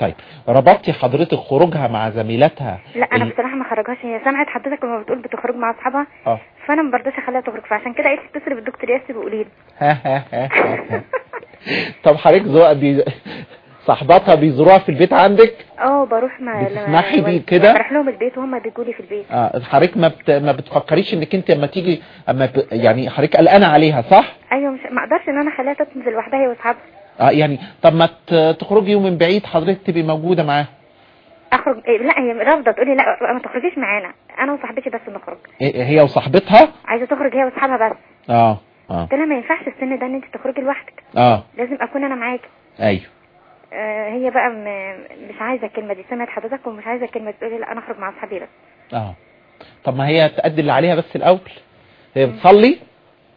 طيب ربطتي حضرتك خروجها مع زميلاتها لأ أنا ال- بصراحة ما خرجهاش. هي سمعت حضرتك لما بتقول بتخرج مع أصحابها. آه. فأنا ما برضاش أخليها تخرج. فعشان كده قلت اتصلي بالدكتور ياسر وقولي له ها ها ها ها. طب حضرتك زو... بي... صاحباتها بيزوروها في البيت عندك؟ آه بروح مع بتسمحي بيه كده؟ بروح لهم البيت وهم بيجوا لي في البيت. آه حضرتك ما بت... ما بتفكريش انك انت اما تيجي اما ب... يعني حضرتك قلقانة عليها صح؟ أيوه مش ما أقدرش إن أنا أخليها تنزل لوحدها هي واصحابها آه يعني طب ما. تخرجي من بعيد حضرتك تبقي موجودة معاها. أخرج؟ إيه لا هي رافضة تقولي لا ما تخرجيش معانا. أنا وصاحبتي بس نخرج. إيه هي وصاحبتها؟ عايزة تخرج هي واصحابها بس. آه آه. قلت لها ما ينفعش السن ده إن أنت تخرجي لوحدك. آه. لازم أكون أنا معاكي. أيوه. هي بقى. مش عايزة الكلمة دي. سمعت حضرتك ومش عايزة الكلمة دي تقولي لا أنا أخرج مع أصحابي بس. آه. طب ما هي تأدي اللي عليها بس الأول. هي بتصلي؟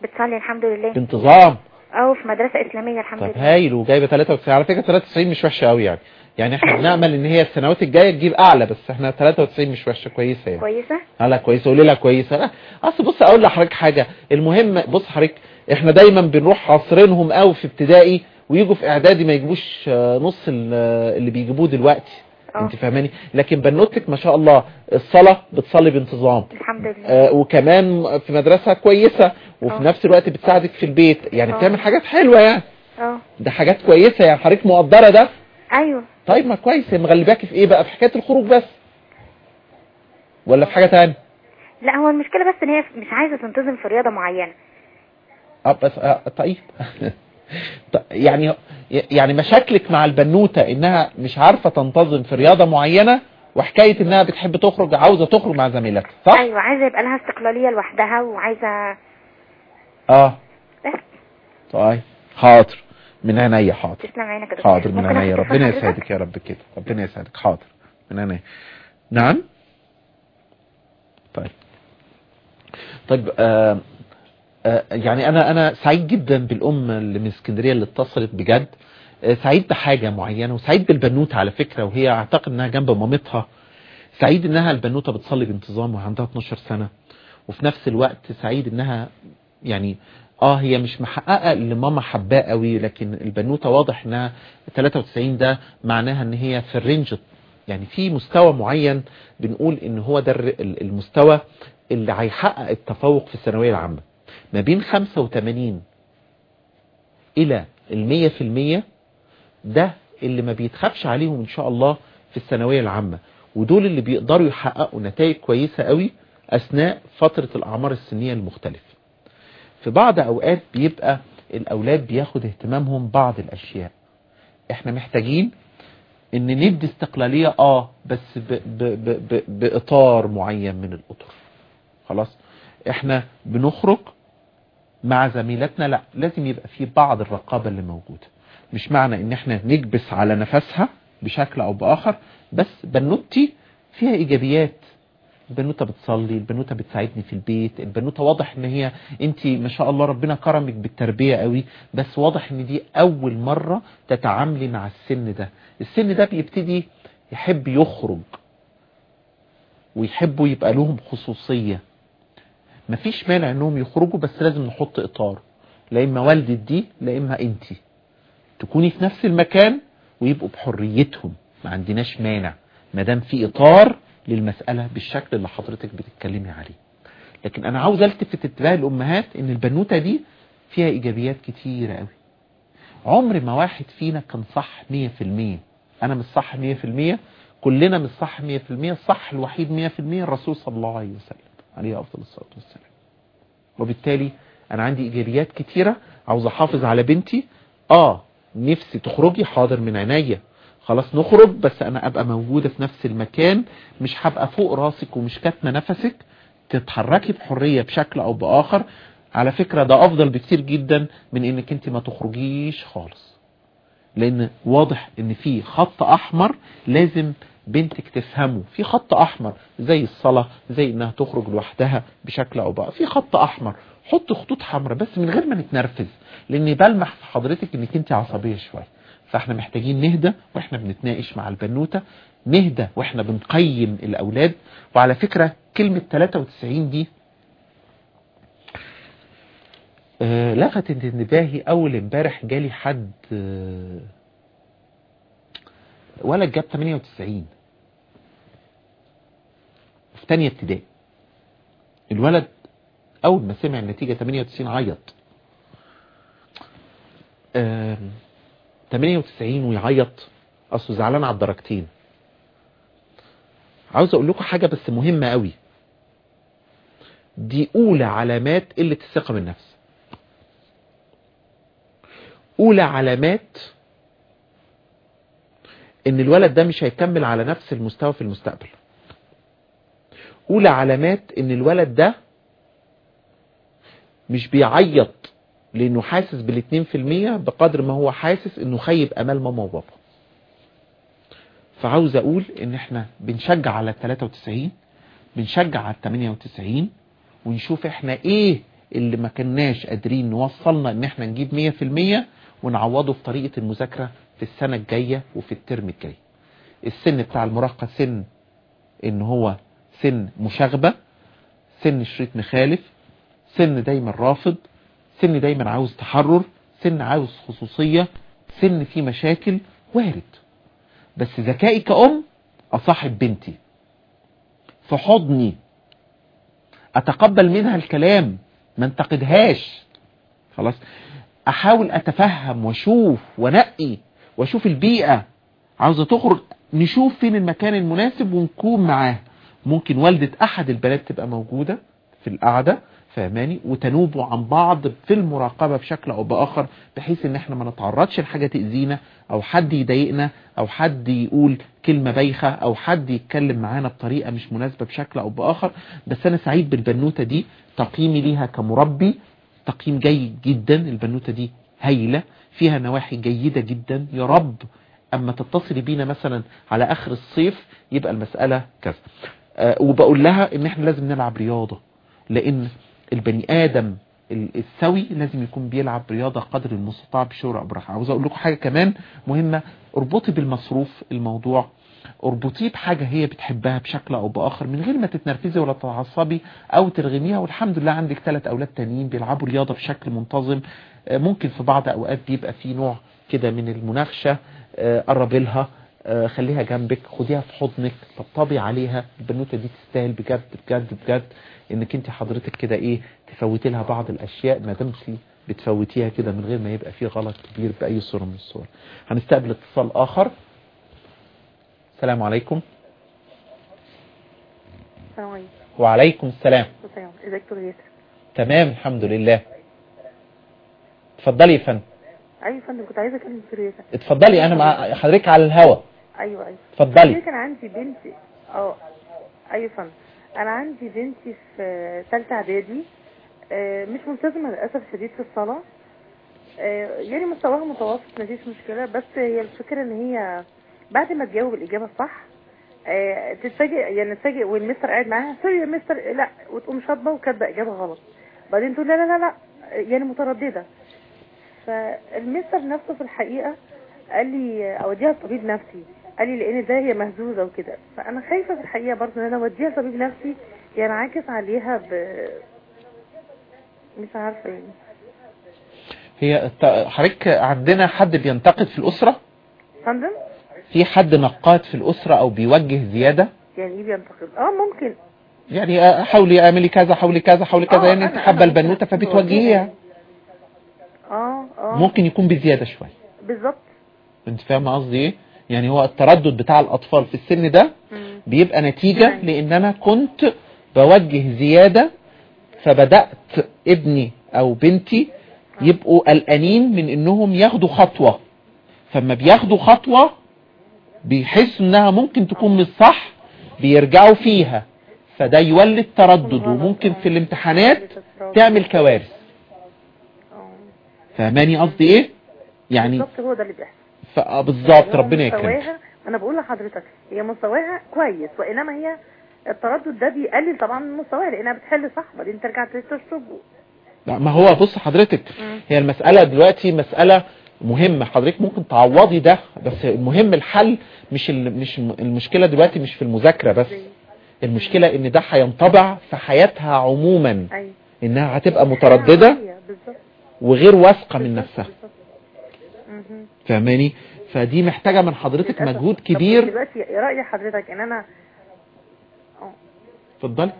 بتصلي الحمد لله. بانتظام. أو في مدرسة إسلامية الحمد طب لله. هايل وجايبة 93 على فكرة 93 مش وحشة قوي يعني. يعني إحنا بنأمل إن هي السنوات الجاية تجيب أعلى بس إحنا 93 مش وحشة كويسة يعني. كويسة؟ لا لا كويسة. قولي لها كويسة. لا أصل بص أقول لحضرتك حاجة. المهم بص حضرتك إحنا دايما بنروح عصرينهم قوي في ابتدائي. ويجوا في إعدادي ما يجيبوش آه، نص آه، اللي بيجيبوه دلوقتي. آه. أنت فاهماني؟ لكن بنوتك ما شاء الله الصلاة بتصلي بانتظام. الحمد لله. آه، وكمان في مدرسة كويسة وفي آه. نفس الوقت بتساعدك في البيت. يعني آه. بتعمل حاجات حلوة يعني. آه. ده حاجات كويسة يعني. حضرتك مقدرة ده. أيوه. طيب ما كويس. هي مغلباكي في إيه بقى؟ في حكاية الخروج بس. ولا في حاجة تانية لا هو المشكلة بس إن هي مش عايزة تنتظم في رياضة معينة. آه بس آه طيب. <laughs> يعني يعني مشاكلك مع البنوتة إنها مش عارفة تنتظم في رياضة معينة وحكاية إنها بتحب تخرج عاوزة تخرج مع زميلاتها صح؟ أيوه عايزة يبقى لها استقلالية لوحدها وعايزة آه. بس. طيب. حاضر. من عينيا حاضر. تسلم عينك يا دكتور. حاضر من عينيا. ربنا يسعدك يا رب كده. ربنا يسعدك. حاضر. من عينيا. نعم؟ طيب. طيب آه يعني أنا أنا سعيد جدا بالأم اللي من اسكندرية اللي اتصلت بجد. آه سعيد بحاجة معينة وسعيد بالبنوته على فكرة وهي أعتقد إنها جنب مامتها. سعيد إنها البنوتة بتصلي بانتظام وعندها 12 سنة. وفي نفس الوقت سعيد إنها يعني آه هي مش محققة اللي ماما حباه قوي لكن البنوتة واضح إنها 93 ده معناها إن هي في الرينج يعني في مستوى معين. بنقول إن هو ده المستوى اللي هيحقق التفوق في الثانوية العامة. ما بين 85 إلى المية في المية ده اللي ما بيتخافش عليهم إن شاء الله في الثانوية العامة. ودول اللي بيقدروا يحققوا نتائج كويسة قوي أثناء فترة الأعمار السنية المختلفة. في بعض أوقات بيبقى الأولاد بياخد اهتمامهم بعض الأشياء. إحنا محتاجين إن ندي استقلالية آه بس ب ب ب ب بإطار معين من الأطر. خلاص؟ إحنا بنخرج مع زميلاتنا لا لازم يبقى في بعض الرقابة اللي موجودة. مش معنى إن إحنا نكبس على نفسها بشكل أو بآخر بس بنوتي فيها إيجابيات. البنوتة بتصلي البنوتة بتساعدني في البيت البنوتة واضح إن هي أنت ما شاء الله ربنا كرمك بالتربية قوي بس واضح إن دي أول مرة تتعاملي مع السن ده. السن ده بيبتدي يحب يخرج ويحبوا يبقى لهم خصوصية. مفيش مانع إنهم يخرجوا بس لازم نحط إطار. لا إما والدة دي لا إما إنتي. تكوني في نفس المكان ويبقوا بحريتهم. ما عندناش مانع. ما دام في إطار للمسألة بالشكل اللي حضرتك بتتكلمي عليه. لكن أنا عاوز ألتفت انتباه الامهات إن البنوتة دي فيها إيجابيات كتيرة قوي عمر ما واحد فينا كان صح 100% أنا مش صح 100% كلنا مش صح 100% الصح الوحيد 100% الرسول صلى الله عليه وسلم. عليه أفضل الصلاة والسلام. وبالتالي أنا عندي إيجابيات كتيرة عاوز أحافظ على بنتي. آه نفسي تخرجي حاضر من عينيا. خلاص نخرج بس أنا أبقى موجودة في نفس المكان. مش هبقى فوق راسك ومش كاتمة نفسك. تتحركي بحرية بشكل أو بآخر. على فكرة ده أفضل بكتير جدا من إنك أنت ما تخرجيش خالص. لأن واضح إن في خط أحمر لازم بنتك تفهمه. في خط أحمر زي الصلاة زي إنها تخرج لوحدها بشكل أو بآخر. في خط أحمر. حط خطوط حمراء بس من غير ما نتنرفز لأن بلمح في حضرتك إنك أنت عصبية شوية. فإحنا محتاجين نهدى وإحنا بنتناقش مع البنوتة نهدى وإحنا بنقيم الأولاد. وعلى فكرة كلمة 93 دي آه لفتت انتباهي أول امبارح جالي حد آه ولد جاب 98 في تانية ابتدائي. الولد أول ما سمع النتيجة 98 عيط. آه 98 ويعيط. اصله زعلان على الدرجتين. عاوز أقول لكم حاجة بس مهمة قوي. دي أولى علامات قلة الثقة بالنفس أولى علامات إن الولد ده مش هيكمل على نفس المستوى في المستقبل. أولى علامات إن الولد ده مش بيعيط لأنه حاسس بالاتنين في المية بقدر ما هو حاسس إنه خيب أمال ماما وبابا. فعاوز أقول إن إحنا بنشجع على 93 بنشجع على 98 ونشوف إحنا إيه اللي ما كناش قادرين نوصلنا إن إحنا نجيب 100% ونعوضه في طريقة المذاكرة في السنة الجاية وفي الترم الجاي. السن بتاع المراهقة سن إن هو سن مشاغبة سن شريط مخالف سن دايما رافض سن دايما عاوز تحرر سن عاوز خصوصية سن فيه مشاكل وارد. بس ذكائي كأم أصاحب بنتي. في حضني أتقبل منها الكلام. ما انتقدهاش. خلاص. أحاول أتفهم وأشوف ونقي وأشوف البيئة. عاوزة تخرج نشوف فين المكان المناسب ونكون معاه. ممكن والدة أحد البنات تبقى موجودة في القعدة فهماني وتنوبوا عن بعض في المراقبة بشكل أو بآخر بحيث إن إحنا ما نتعرضش لحاجة تأذينا أو حد يضايقنا أو حد يقول كلمة بايخة أو حد يتكلم معانا بطريقة مش مناسبة بشكل أو بآخر. بس أنا سعيد بالبنوتة دي تقييمي ليها كمربي تقييم جيد جدا. البنوتة دي هايلة فيها نواحي جيدة جدا. يا رب أما تتصلي بينا مثلا على آخر الصيف يبقى المسألة كذا. وبقول لها إن إحنا لازم نلعب رياضة لأن البني آدم السوي لازم يكون بيلعب رياضة قدر المستطاع بشورى أبرح عاوز أقول لكم حاجة كمان مهمة اربطي بالمصروف الموضوع اربطيه بحاجة هي بتحبها بشكل أو بآخر من غير ما تتنرفزي ولا تتعصبي أو ترغميها والحمد لله عندك ثلاث أولاد تانيين بيلعبوا رياضة بشكل منتظم. ممكن في بعض أوقات بيبقى في نوع كده من المناقشة قرب لها. خليها جنبك خديها في حضنك طبطبي عليها البنوتة دي تستاهل بجد بجد بجد إنك أنت حضرتك كده إيه تفوتي لها بعض الأشياء ما دمتي بتفوتيها كده من غير ما يبقى فيه غلط كبير بأي صورة من الصور. هنستقبل اتصال آخر. السلام عليكم. السلام عليكم. وعليكم السلام. السلام. إزيك تمام الحمد لله. اتفضلي يا فندم. أيوه فندم كنت عايزة أكلم ياسر. اتفضلي أنا مع حضرتك على الهوا. أيوه أيوه. اتفضلي. كان عندي بنتي آه أيوه فندم أنا عندي بنتي في ثالثه إعدادي آه، مش ملتزمة للأسف شديد في الصلاة. آه، يعني مستواها متوسط مفيش مشكلة بس هي الفكرة إن هي بعد ما تجاوب الإجابة الصح آه، تتفاجئ يعني تتفاجئ والمستر قاعد معاها سوري يا مستر لا وتقوم شاطبة وكاتبة إجابة غلط. بعدين تقول لا لا لا لا يعني مترددة. فالمستر نفسه في الحقيقة قال لي أوديها لطبيب نفسي. قال لي لأن ده هي مهزوزة وكده. فأنا خايفة في الحقيقة برضه إن أنا أوديها لطبيب نفسي ينعكس عليها ب مش عارفة يعني. هي حضرتك عندنا حد بينتقد في الأسرة؟ فندم في حد نقاد في الأسرة أو بيوجه زيادة؟ يعني إيه بينتقد؟ آه ممكن. يعني آه، حاولي أعملي كذا حاولي كذا حاولي كذا آه، يعني انت حابه البنوته فبتوجهيها. آه آه. ممكن يكون بزيادة شوية. بالظبط. أنت فاهمة قصدي إيه؟ يعني هو التردد بتاع الأطفال في السن ده. بيبقى نتيجة أيوة. لأن أنا كنت بوجه زيادة فبدأت ابني أو بنتي يبقوا قلقانين من إنهم ياخدوا خطوة فما بياخدوا خطوة بيحسوا إنها ممكن تكون مش صح بيرجعوا فيها فده يولد تردد وممكن. في الامتحانات. تعمل كوارث آه فاهماني قصدي إيه يعني بالظبط هو ده اللي بيحصل بالظبط ربنا يكرمك. مستواها أنا بقول لحضرتك هي مستواها كويس وإنما هي التردد ده بيقلل طبعا من مستواها لأنها بتحل صح بعدين ترجع تشرب لا ما هو بص حضرتك مم. هي المسألة دلوقتي مسألة مهمة. حضرتك ممكن تعوضي ده بس المهم الحل مش ال- مش الم- المشكلة دلوقتي مش في المذاكرة بس. المشكلة إن ده هينطبع في حياتها عموما. أيوه. إنها هتبقى مترددة وغير واثقة من نفسها. فاهماني؟ فدي محتاجة من حضرتك. مجهود كبير. دلوقتي رأي حضرتك إن أنا آه. اتفضلي.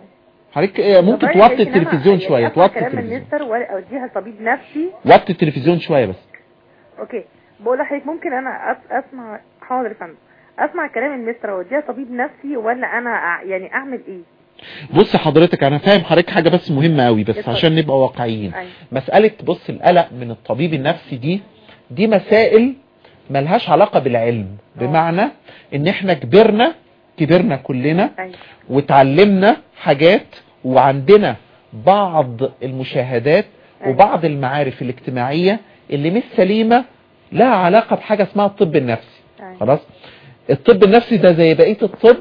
حضرتك آه، ممكن توطي التلفزيون يعني شوية أسمع توطي كلام التلفزيون. واوديها لطبيب نفسي. وطي التلفزيون شوية بس. أوكي. بقول لحضرتك ممكن أنا أسمع حاضر يا فندم. أسمع كلام المستر وأوديها طبيب نفسي ولا أنا يعني أعمل إيه؟ بص حضرتك أنا فاهم حضرتك حاجة بس مهمة قوي بس. عشان نبقى واقعيين. أيوة. مسألة بص القلق من الطبيب النفسي دي دي مسائل ملهاش علاقة بالعلم. بمعنى إن إحنا كبرنا كبرنا كلنا أيوه. وتعلمنا حاجات وعندنا بعض المشاهدات أيوة. وبعض المعارف الاجتماعية اللي مش سليمة لها علاقة بحاجة اسمها الطب النفسي. أيوة. خلاص؟ الطب النفسي ده زي بقية الطب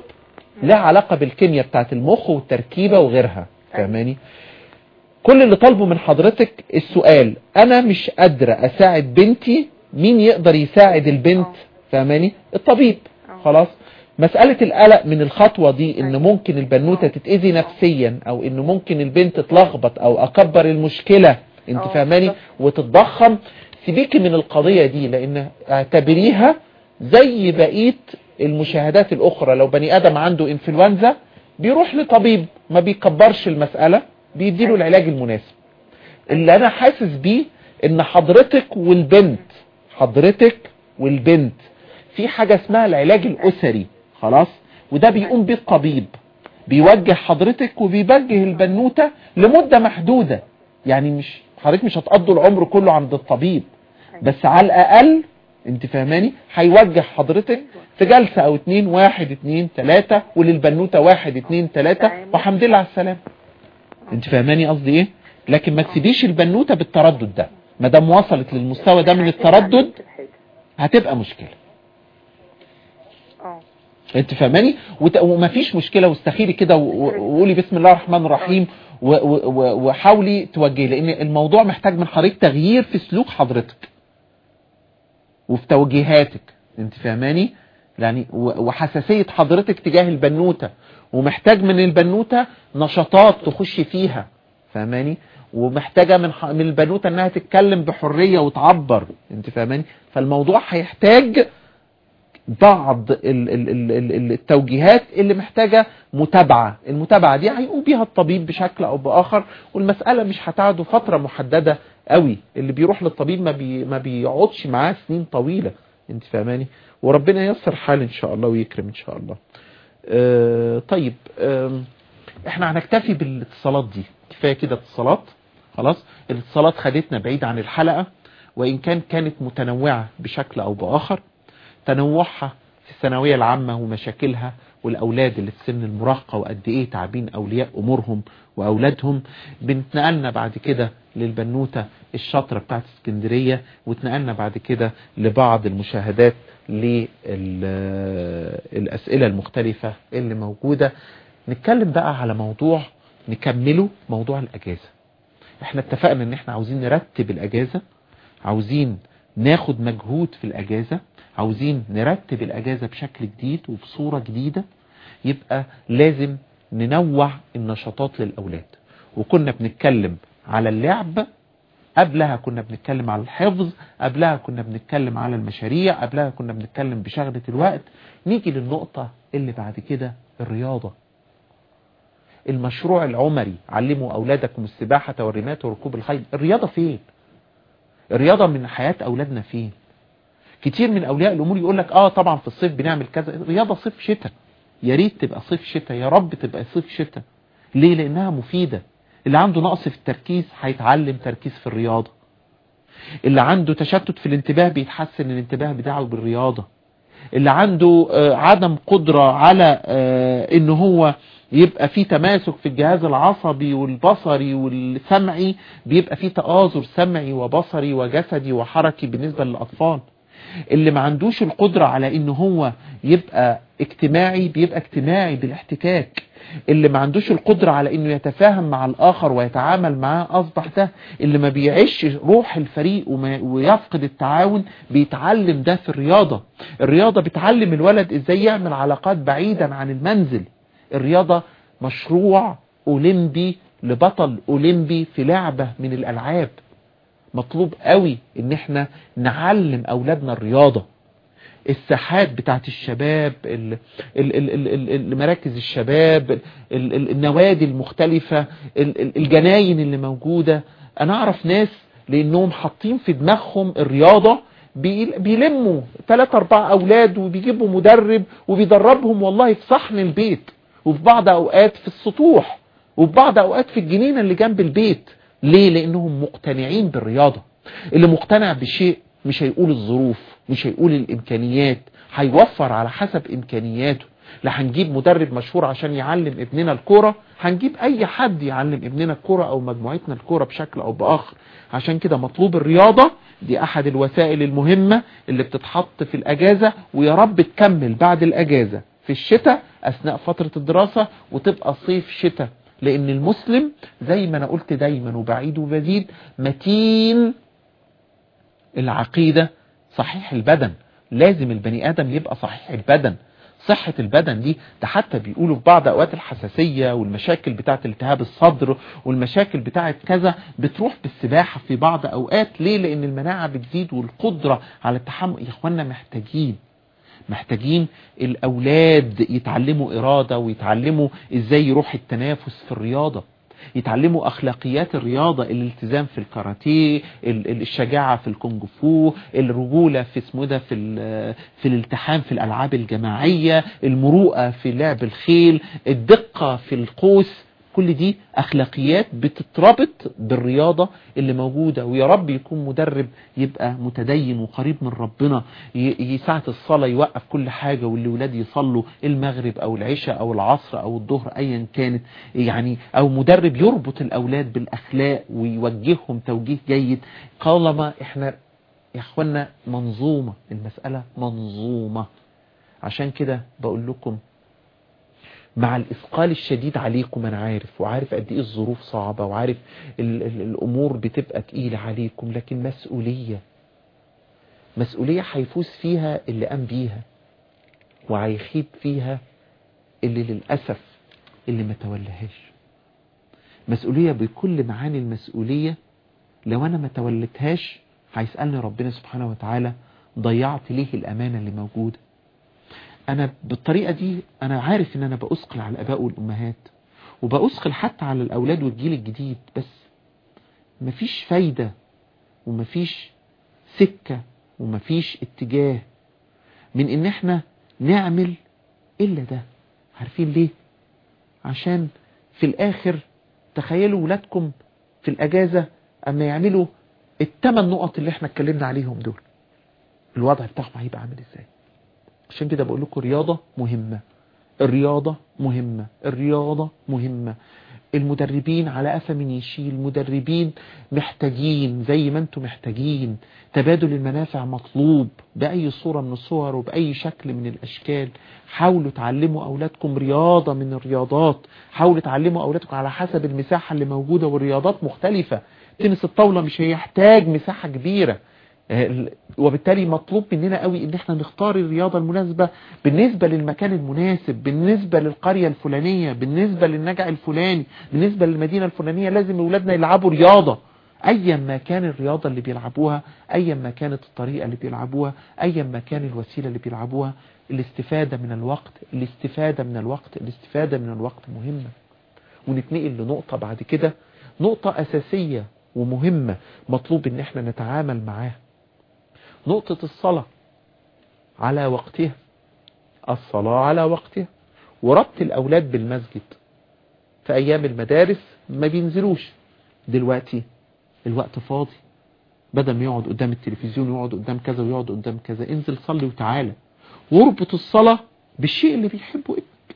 لها علاقة بالكيمياء بتاعت المخ والتركيبة وغيرها. فاهماني؟ كل اللي طالبه من حضرتك السؤال أنا مش قادرة أساعد بنتي مين يقدر يساعد البنت؟ فاهماني؟ الطبيب. خلاص؟ مسألة القلق من الخطوة دي إن ممكن البنوتة تتأذي نفسيا أو إن ممكن البنت تلخبط أو أكبر المشكلة أنت آه، فاهماني؟ بالظبط. وتتضخم سيبيكي من القضية دي لأن اعتبريها زي بقية المشاهدات الأخرى. لو بني آدم عنده إنفلونزا بيروح لطبيب ما بيكبرش المسألة. بيديله العلاج المناسب. اللي أنا حاسس بيه إن حضرتك والبنت حضرتك والبنت في حاجة اسمها العلاج الأسري خلاص؟ وده بيقوم بيه الطبيب بيوجه حضرتك وبيوجه البنوتة لمدة محدودة. يعني مش حضرتك مش هتقضوا العمر كله عند الطبيب. بس على الأقل أنت فاهماني؟ هيوجه حضرتك في جلسة أو اتنين واحد اتنين تلاتة وللبنوتة واحد اتنين تلاتة. وحمد لله على السلامة. انت فاهماني قصدي إيه؟ لكن ما تسيبيش البنوتة بالتردد ده. ما دام وصلت للمستوى ده من التردد هتبقى مشكلة. آه. انت فاهماني؟ وت- ومفيش مشكلة واستخيري كده و- وقولي بسم الله الرحمن الرحيم و- و- و- وحاولي توجهي لأن الموضوع محتاج من حضرتك تغيير في سلوك حضرتك وفي توجيهاتك. انت فاهماني؟ يعني وحساسية حضرتك تجاه البنوتة. ومحتاج من البنوتة نشاطات تخش فيها فاهماني؟ ومحتاجة من من البنوتة إنها تتكلم بحرية وتعبر أنت فاهماني؟ فالموضوع هيحتاج بعض ال- ال- ال- ال- التوجيهات اللي محتاجة متابعة. المتابعة دي هيقوم بيها الطبيب بشكل أو بآخر والمسألة مش هتعده فترة محددة قوي. اللي بيروح للطبيب ما, بي ما بيقعدش معاه سنين طويلة أنت فاهماني؟ وربنا ييسر حال إن شاء الله ويكرم إن شاء الله. طيب آه إحنا هنكتفي بالاتصالات دي. كفاية كده اتصالات. خلاص؟ الاتصالات خدتنا بعيد عن الحلقة وإن كان كانت متنوعة بشكل أو بآخر تنوعها في الثانوية العامة ومشاكلها والأولاد اللي في سن المراهقة وقد إيه تعبين أولياء أمورهم وأولادهم. بنتنقلنا بعد كده للبنوتة الشاطرة بتاعت اسكندرية واتنقلنا بعد كده لبعض المشاهدات للأسئلة المختلفة اللي موجودة. نتكلم بقى على موضوع نكمله موضوع الأجازة. إحنا اتفقنا إن إحنا عاوزين نرتب الأجازة عاوزين ناخد مجهود في الأجازة عاوزين نرتب الأجازة بشكل جديد وبصورة جديدة يبقى لازم ننوع النشاطات للأولاد. وكنا بنتكلم على اللعب قبلها كنا بنتكلم على الحفظ قبلها كنا بنتكلم على المشاريع قبلها كنا بنتكلم بشغلة الوقت. نيجي للنقطة اللي بعد كده الرياضة. المشروع العمري علموا أولادكم السباحة والرماية وركوب الخيل. الرياضة فين؟ الرياضة من حياة أولادنا فين؟ كتير من أولياء الأمور يقول لك آه طبعا في الصيف بنعمل كذا. رياضة صيف شتاء. يا ريت تبقى صيف شتاء يا رب تبقى صيف شتاء. ليه؟ لأنها مفيدة. اللي عنده نقص في التركيز هيتعلم تركيز في الرياضة. اللي عنده تشتت في الانتباه بيتحسن الانتباه بتاعه بالرياضة. اللي عنده آه، عدم قدرة على آه، إن هو يبقى في تماسك في الجهاز العصبي والبصري والسمعي بيبقى في تآزر سمعي وبصري وجسدي وحركي بالنسبة للأطفال. اللي ما عندوش القدرة على إن هو يبقى اجتماعي بيبقى اجتماعي بالاحتكاك. اللي ما عندوش القدرة على إنه يتفاهم مع الآخر ويتعامل معاه أصبح ده. اللي ما بيعيش روح الفريق ويفقد التعاون بيتعلم ده في الرياضة. الرياضة بتعلم الولد إزاي يعمل علاقات بعيدا عن المنزل. الرياضة مشروع أولمبي لبطل أولمبي في لعبة من الألعاب. مطلوب قوي إن إحنا نعلم أولادنا الرياضة. الساحات بتاعت الشباب ال- ال- ال- مراكز الشباب ال- ال- النوادي المختلفة ال- ال- الجناين اللي موجودة. أنا أعرف ناس لأنهم حاطين في دماغهم الرياضة بي- بيلموا ثلاثة أربع أولاد وبيجيبوا مدرب وبيدربهم والله في صحن البيت وفي بعض أوقات في السطوح وفي بعض أوقات في الجنينة اللي جنب البيت. ليه؟ لأنهم مقتنعين بالرياضة. اللي مقتنع بشيء مش هيقول الظروف مش هيقول الإمكانيات هيوفر على حسب إمكانياته. لا هنجيب مدرب مشهور عشان يعلم ابننا الكورة هنجيب أي حد يعلم ابننا الكورة أو مجموعتنا الكورة بشكل أو بآخر. عشان كده مطلوب الرياضة دي أحد الوسائل المهمة اللي بتتحط في الأجازة ويا رب تكمل بعد الأجازة في الشتاء أثناء فترة الدراسة وتبقى صيف شتاء. لأن المسلم زي ما أنا قلت دايما وبعيد وبزيد متين العقيدة صحيح البدن. لازم البني آدم يبقى صحيح البدن. صحة البدن دي ده حتى بيقولوا في بعض أوقات الحساسية والمشاكل بتاعة التهاب الصدر والمشاكل بتاعة كذا بتروح بالسباحة في بعض أوقات. ليه؟ لأن المناعة بتزيد والقدرة على التحمل. يا إخوانا محتاجين محتاجين الأولاد يتعلموا إرادة ويتعلموا إزاي يروح التنافس في الرياضة يتعلموا أخلاقيات الرياضة الالتزام في الكاراتيه ال- ال- الشجاعة في الكونج فو الرجولة في اسمه ده في في الالتحام في الألعاب الجماعية المروءة في لعب الخيل الدقة في القوس. كل دي أخلاقيات بتتربط بالرياضة اللي موجودة ويا رب يكون مدرب يبقى متدين وقريب من ربنا ساعة الصلاة يوقف كل حاجة واللي ولاد يصلوا المغرب أو العشاء أو العصر أو الظهر ايا كانت يعني أو مدرب يربط الأولاد بالأخلاق ويوجههم توجيه جيد. طالما إحنا يا إخوانا منظومة المسألة منظومة. عشان كده بقول لكم مع الإثقال الشديد عليكم أنا عارف وعارف قد إيه الظروف صعبة وعارف ال ال الأمور بتبقى تقيلة عليكم لكن مسؤولية. مسؤولية هيفوز فيها اللي قام بيها وهيخيب فيها اللي للأسف اللي ما تولهاش. مسؤولية بكل معاني المسؤولية لو أنا ما تولتهاش هيسألني ربنا سبحانه وتعالى ضيعت ليه الأمانة اللي موجودة؟ أنا بالطريقة دي أنا عارف إن أنا بأثقل على الآباء والأمهات وبأثقل حتى على الأولاد والجيل الجديد بس مفيش فايدة ومفيش سكة ومفيش اتجاه من إن إحنا نعمل إلا ده. عارفين ليه؟ عشان في الآخر تخيلوا ولادكم في الأجازة أما يعملوا الثمان نقط اللي إحنا اتكلمنا عليهم دول. الوضع بتاعهم هيبقى عامل إزاي؟ عشان كده بقول لكم رياضة مهمة. الرياضة مهمة. الرياضة مهمة. المدربين على قفا من يشيل. المدربين محتاجين زي ما أنتم محتاجين. تبادل المنافع مطلوب بأي صورة من الصور وبأي شكل من الأشكال. حاولوا تعلموا أولادكم رياضة من الرياضات. حاولوا تعلموا أولادكم على حسب المساحة اللي موجودة والرياضات مختلفة. تنس الطاولة مش هيحتاج مساحة كبيرة. وبالتالي مطلوب مننا قوي إن إحنا نختار الرياضة المناسبة بالنسبة للمكان المناسب بالنسبة للقرية الفلانية بالنسبة للنجع الفلاني بالنسبة للمدينة الفلانية لازم أولادنا يلعبوا رياضة. ايا ما كان الرياضة اللي بيلعبوها ايا ما كانت الطريقة اللي بيلعبوها ايا ما كان الوسيلة اللي بيلعبوها. الاستفادة من الوقت الاستفادة من الوقت الاستفادة من الوقت مهمة. ونتنقل لنقطة بعد كده نقطة أساسية ومهمة مطلوب إن إحنا نتعامل معاها. نقطة الصلاة على وقتها. الصلاة على وقتها. وربط الأولاد بالمسجد. في أيام المدارس ما بينزلوش. دلوقتي الوقت فاضي. بدل ما يقعد قدام التلفزيون ويقعد قدام كذا ويقعد قدام كذا انزل صلي وتعالى. واربط الصلاة بالشيء اللي بيحبه ابنك.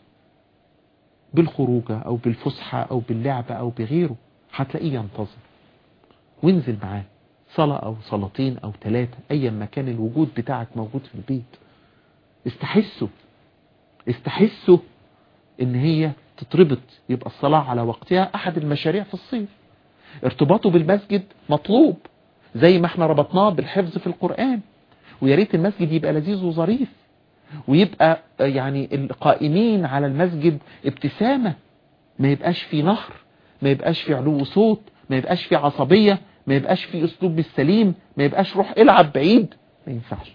بالخروجة أو بالفسحة أو باللعبة أو بغيره. هتلاقيه ينتظر. وانزل معاه. صلاة أو صلاتين أو ثلاثة أيا ما كان الوجود بتاعك موجود في البيت. استحسوا استحسوا إن هي تتربط يبقى الصلاة على وقتها أحد المشاريع في الصيف. ارتباطه بالمسجد مطلوب زي ما إحنا ربطناه بالحفظ في القرآن. ويا ريت المسجد يبقى لذيذ وظريف ويبقى يعني القائمين على المسجد ابتسامة. ما يبقاش في نهر ما يبقاش في علو صوت ما يبقاش في عصبية. ما يبقاش في أسلوب سليم ما يبقاش روح العب بعيد. ما ينفعش.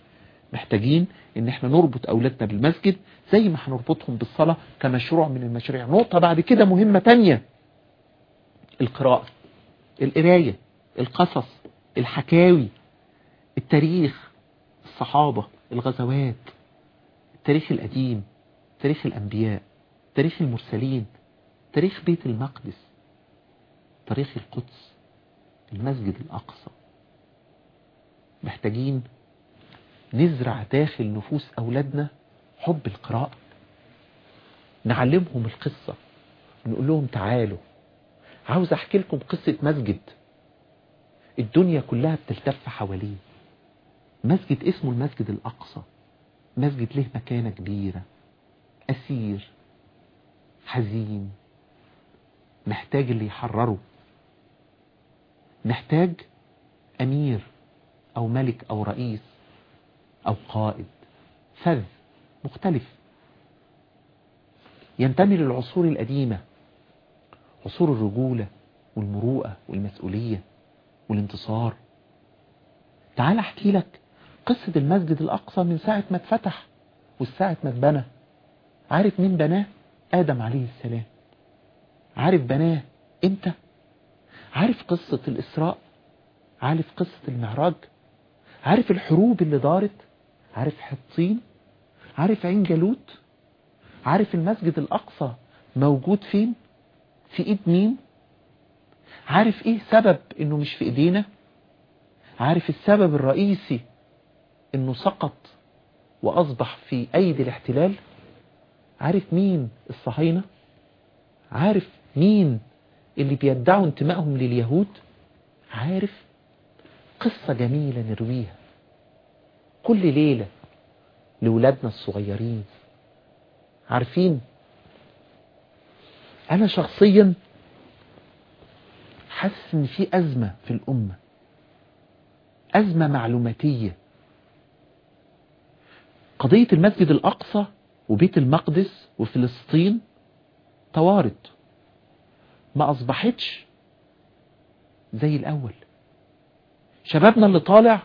محتاجين إن إحنا نربط أولادنا بالمسجد زي ما هنربطهم بالصلاة كمشروع من المشاريع. نقطة بعد كده مهمة تانية. القراءة القراية القصص الحكاوي التاريخ الصحابة الغزوات التاريخ القديم تاريخ الأنبياء تاريخ المرسلين تاريخ بيت المقدس تاريخ القدس. المسجد الأقصى. محتاجين نزرع داخل نفوس أولادنا حب القراءة. نعلمهم القصة. نقول لهم تعالوا. عاوز أحكي لكم قصة مسجد. الدنيا كلها بتلتف حواليه. مسجد اسمه المسجد الأقصى. مسجد له مكانة كبيرة. أسير. حزين. محتاج اللي يحرره. محتاج أمير أو ملك أو رئيس أو قائد فذ مختلف. ينتمي للعصور القديمة عصور الرجولة والمروءة والمسؤولية والانتصار. تعال أحكي لك قصة المسجد الأقصى من ساعة ما اتفتح والساعة ما اتبنى. عارف مين بناه؟ آدم عليه السلام. عارف بناه إمتى؟ عارف قصة الإسراء؟ عارف قصة المعراج؟ عارف الحروب اللي دارت؟ عارف حطين؟ عارف عين جالوت؟ عارف المسجد الأقصى موجود فين؟ في إيد مين؟ عارف إيه سبب إنه مش في إيدينا؟ عارف السبب الرئيسي إنه سقط وأصبح في أيدي الاحتلال؟ عارف مين الصهاينة؟ عارف مين اللي بيدعوا انتمائهم لليهود عارف؟ قصة جميلة نرويها. كل ليلة لولادنا الصغيرين. عارفين؟ أنا شخصيا حاسس إن في أزمة في الأمة. أزمة معلوماتية. قضية المسجد الأقصى وبيت المقدس وفلسطين توارد ما أصبحتش زي الأول. شبابنا اللي طالع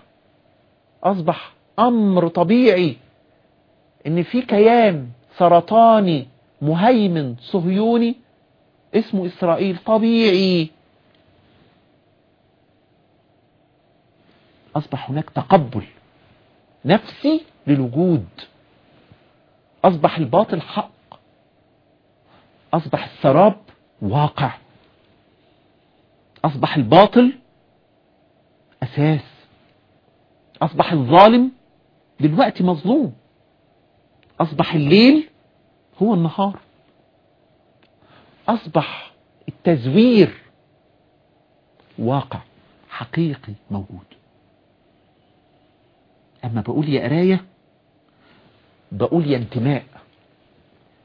أصبح أمر طبيعي إن في كيان سرطاني مهيمن صهيوني اسمه إسرائيل طبيعي. أصبح هناك تقبل نفسي للوجود. أصبح الباطل حق. أصبح السراب واقع. أصبح الباطل أساس. أصبح الظالم دلوقتي مظلوم. أصبح الليل هو النهار. أصبح التزوير واقع حقيقي موجود. أما بقول يا قراية بقول يا انتماء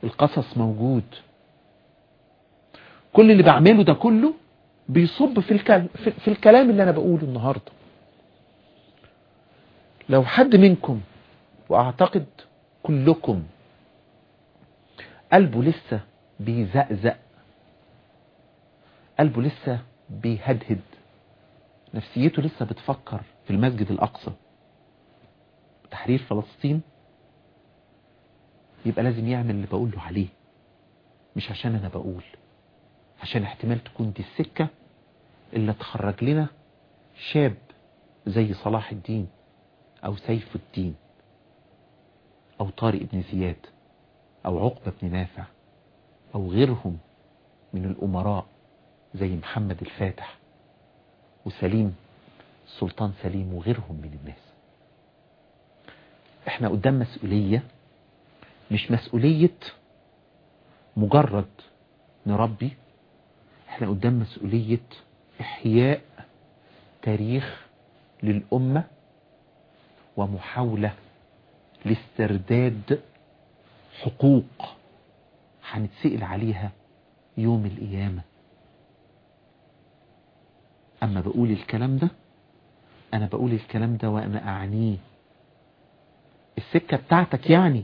القصص موجود. كل اللي بعمله ده كله بيصب في, الكلام في, الكلام اللي أنا بقوله النهارده. لو حد منكم وأعتقد كلكم قلبه لسه بيزقزق قلبه لسه بيهدهد نفسيته لسه بتفكر في المسجد الأقصى تحرير فلسطين يبقى لازم يعمل اللي بقول له عليه مش عشان أنا بقول. عشان احتمال تكون دي السكة اللي تخرج لنا شاب زي صلاح الدين أو سيف الدين أو طارق بن زياد أو عقبة بن نافع أو غيرهم من الأمراء زي محمد الفاتح وسليم السلطان سليم وغيرهم من الناس. إحنا قدام مسؤولية مش مسؤولية مجرد نربي إحنا قدام مسؤولية إحياء تاريخ للأمة ومحاولة لاسترداد حقوق هنتسئل عليها يوم القيامة. أما بقول الكلام ده أنا بقول الكلام ده وأنا أعنيه السكة بتاعتك يعني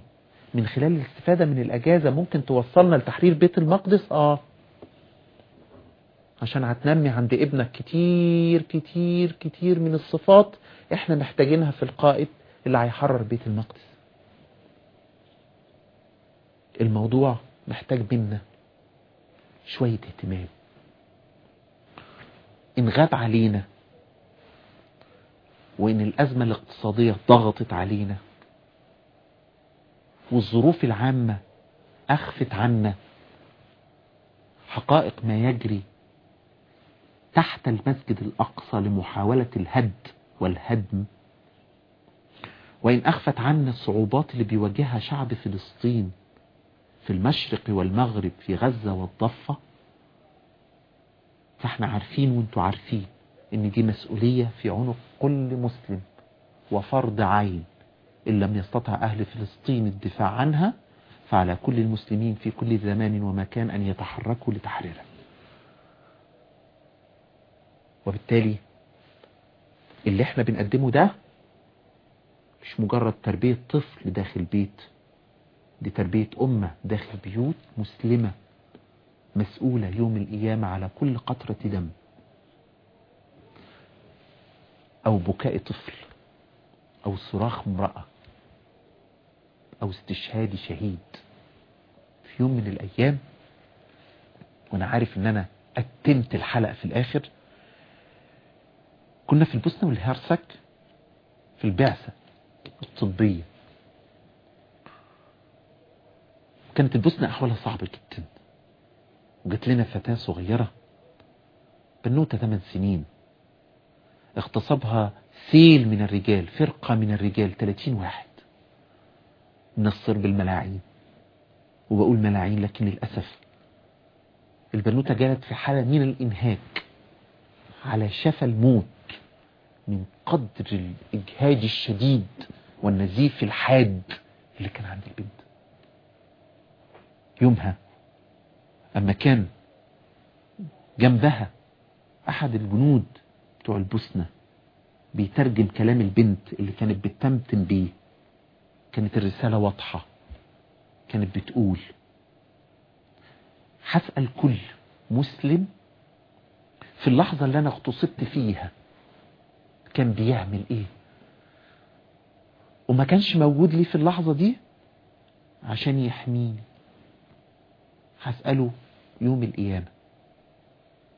من خلال الاستفادة من الأجازة ممكن توصلنا لتحرير بيت المقدس؟ آه. عشان هتنمي عند ابنك كتير كتير كتير من الصفات إحنا محتاجينها في القائد اللي هيحرر بيت المقدس. الموضوع محتاج منا شوية اهتمام. إن غاب علينا وإن الأزمة الاقتصادية ضغطت علينا والظروف العامة أخفت عنا حقائق ما يجري تحت المسجد الأقصى لمحاولة الهد والهدم. وإن أخفت عنا الصعوبات اللي بيواجهها شعب فلسطين في المشرق والمغرب في غزة والضفة فإحنا عارفين وإنتوا عارفين إن دي مسؤولية في عنق كل مسلم وفرض عين إن لم يستطع أهل فلسطين الدفاع عنها فعلى كل المسلمين في كل زمان ومكان أن يتحركوا لتحريرها. وبالتالي اللي إحنا بنقدمه ده مش مجرد تربية طفل داخل بيت دي تربية أمة داخل بيوت مسلمة مسؤولة يوم القيامة على كل قطرة دم. أو بكاء طفل أو صراخ امرأة أو استشهاد شهيد. في يوم من الأيام وأنا عارف إن أنا أتمت الحلقة في الآخر كنا في البوسنة والهرسك في البعثة الطبية. كانت البوسنة أحوالها صعبة جدا. وجات لنا فتاة صغيرة بنوتة 8 سنين. اغتصبها سيل من الرجال فرقة من الرجال 30 واحد. من الصرب الملاعين وبقول ملاعين لكن للأسف البنوتة جالت في حالة من الإنهاك على شفا الموت. من قدر الإجهاد الشديد والنزيف الحاد اللي كان عند البنت. يومها أما كان جنبها أحد الجنود بتوع البوسنة بيترجم كلام البنت اللي كانت بتمتم بيه. كانت الرسالة واضحة. كانت بتقول هسأل كل مسلم في اللحظة اللي أنا اغتصبت فيها كان بيعمل إيه؟ وما كانش موجود لي في اللحظة دي؟ عشان يحميني. هسأله يوم القيامة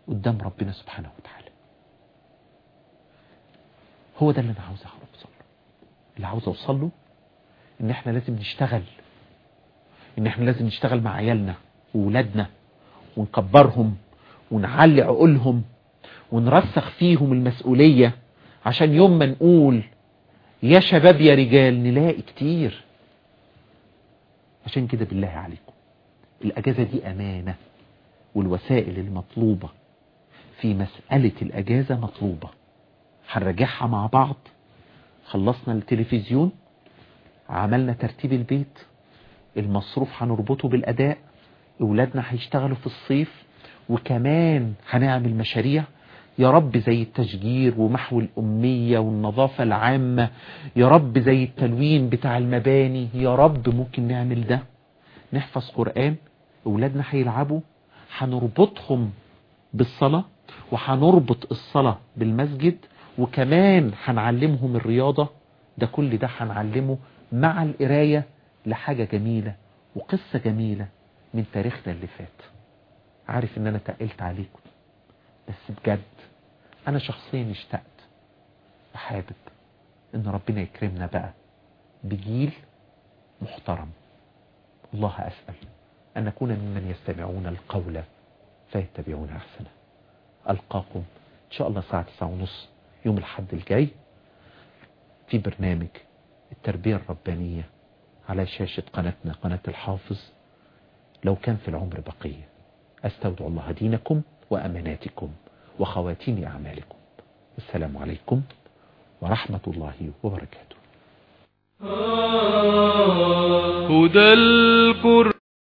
قدام ربنا سبحانه وتعالى. هو ده اللي أنا عاوز أوصل له اللي عاوز أوصل له إن إحنا لازم نشتغل. إن إحنا لازم نشتغل مع عيالنا وولادنا ونكبرهم ونعلي عقولهم ونرسخ فيهم المسؤولية. عشان يوم ما نقول يا شباب يا رجال نلاقي كتير. عشان كده بالله عليكم الأجازة دي أمانة والوسائل المطلوبة في مسألة الأجازة مطلوبة. هنراجعها مع بعض. خلصنا التلفزيون عملنا ترتيب البيت المصروف هنربطه بالأداء أولادنا هيشتغلوا في الصيف وكمان هنعمل مشاريع يا رب زي التشجير ومحو الأمية والنظافة العامة يا رب زي التلوين بتاع المباني يا رب ممكن نعمل ده. نحفظ قرآن أولادنا هيلعبوا هنربطهم بالصلاة وهنربط الصلاة بالمسجد وكمان هنعلمهم الرياضة. ده كل ده هنعلمه مع القراية لحاجة جميلة وقصة جميلة من تاريخنا اللي فات. عارف إن أنا تقلت عليكم. بس بجد أنا شخصيا اشتقت. وحابب إن ربنا يكرمنا بقى بجيل محترم. الله أسأل أن نكون ممن يستمعون القول فيتبعون أحسنه. ألقاكم إن شاء الله الساعة 9 ونص يوم الحد الجاي في برنامج التربية الربانية على شاشة قناتنا قناة الحافظ. لو كان في العمر بقية أستودع الله دينكم وأماناتكم وخواتيم أعمالكم. السلام عليكم ورحمة الله وبركاته. هدى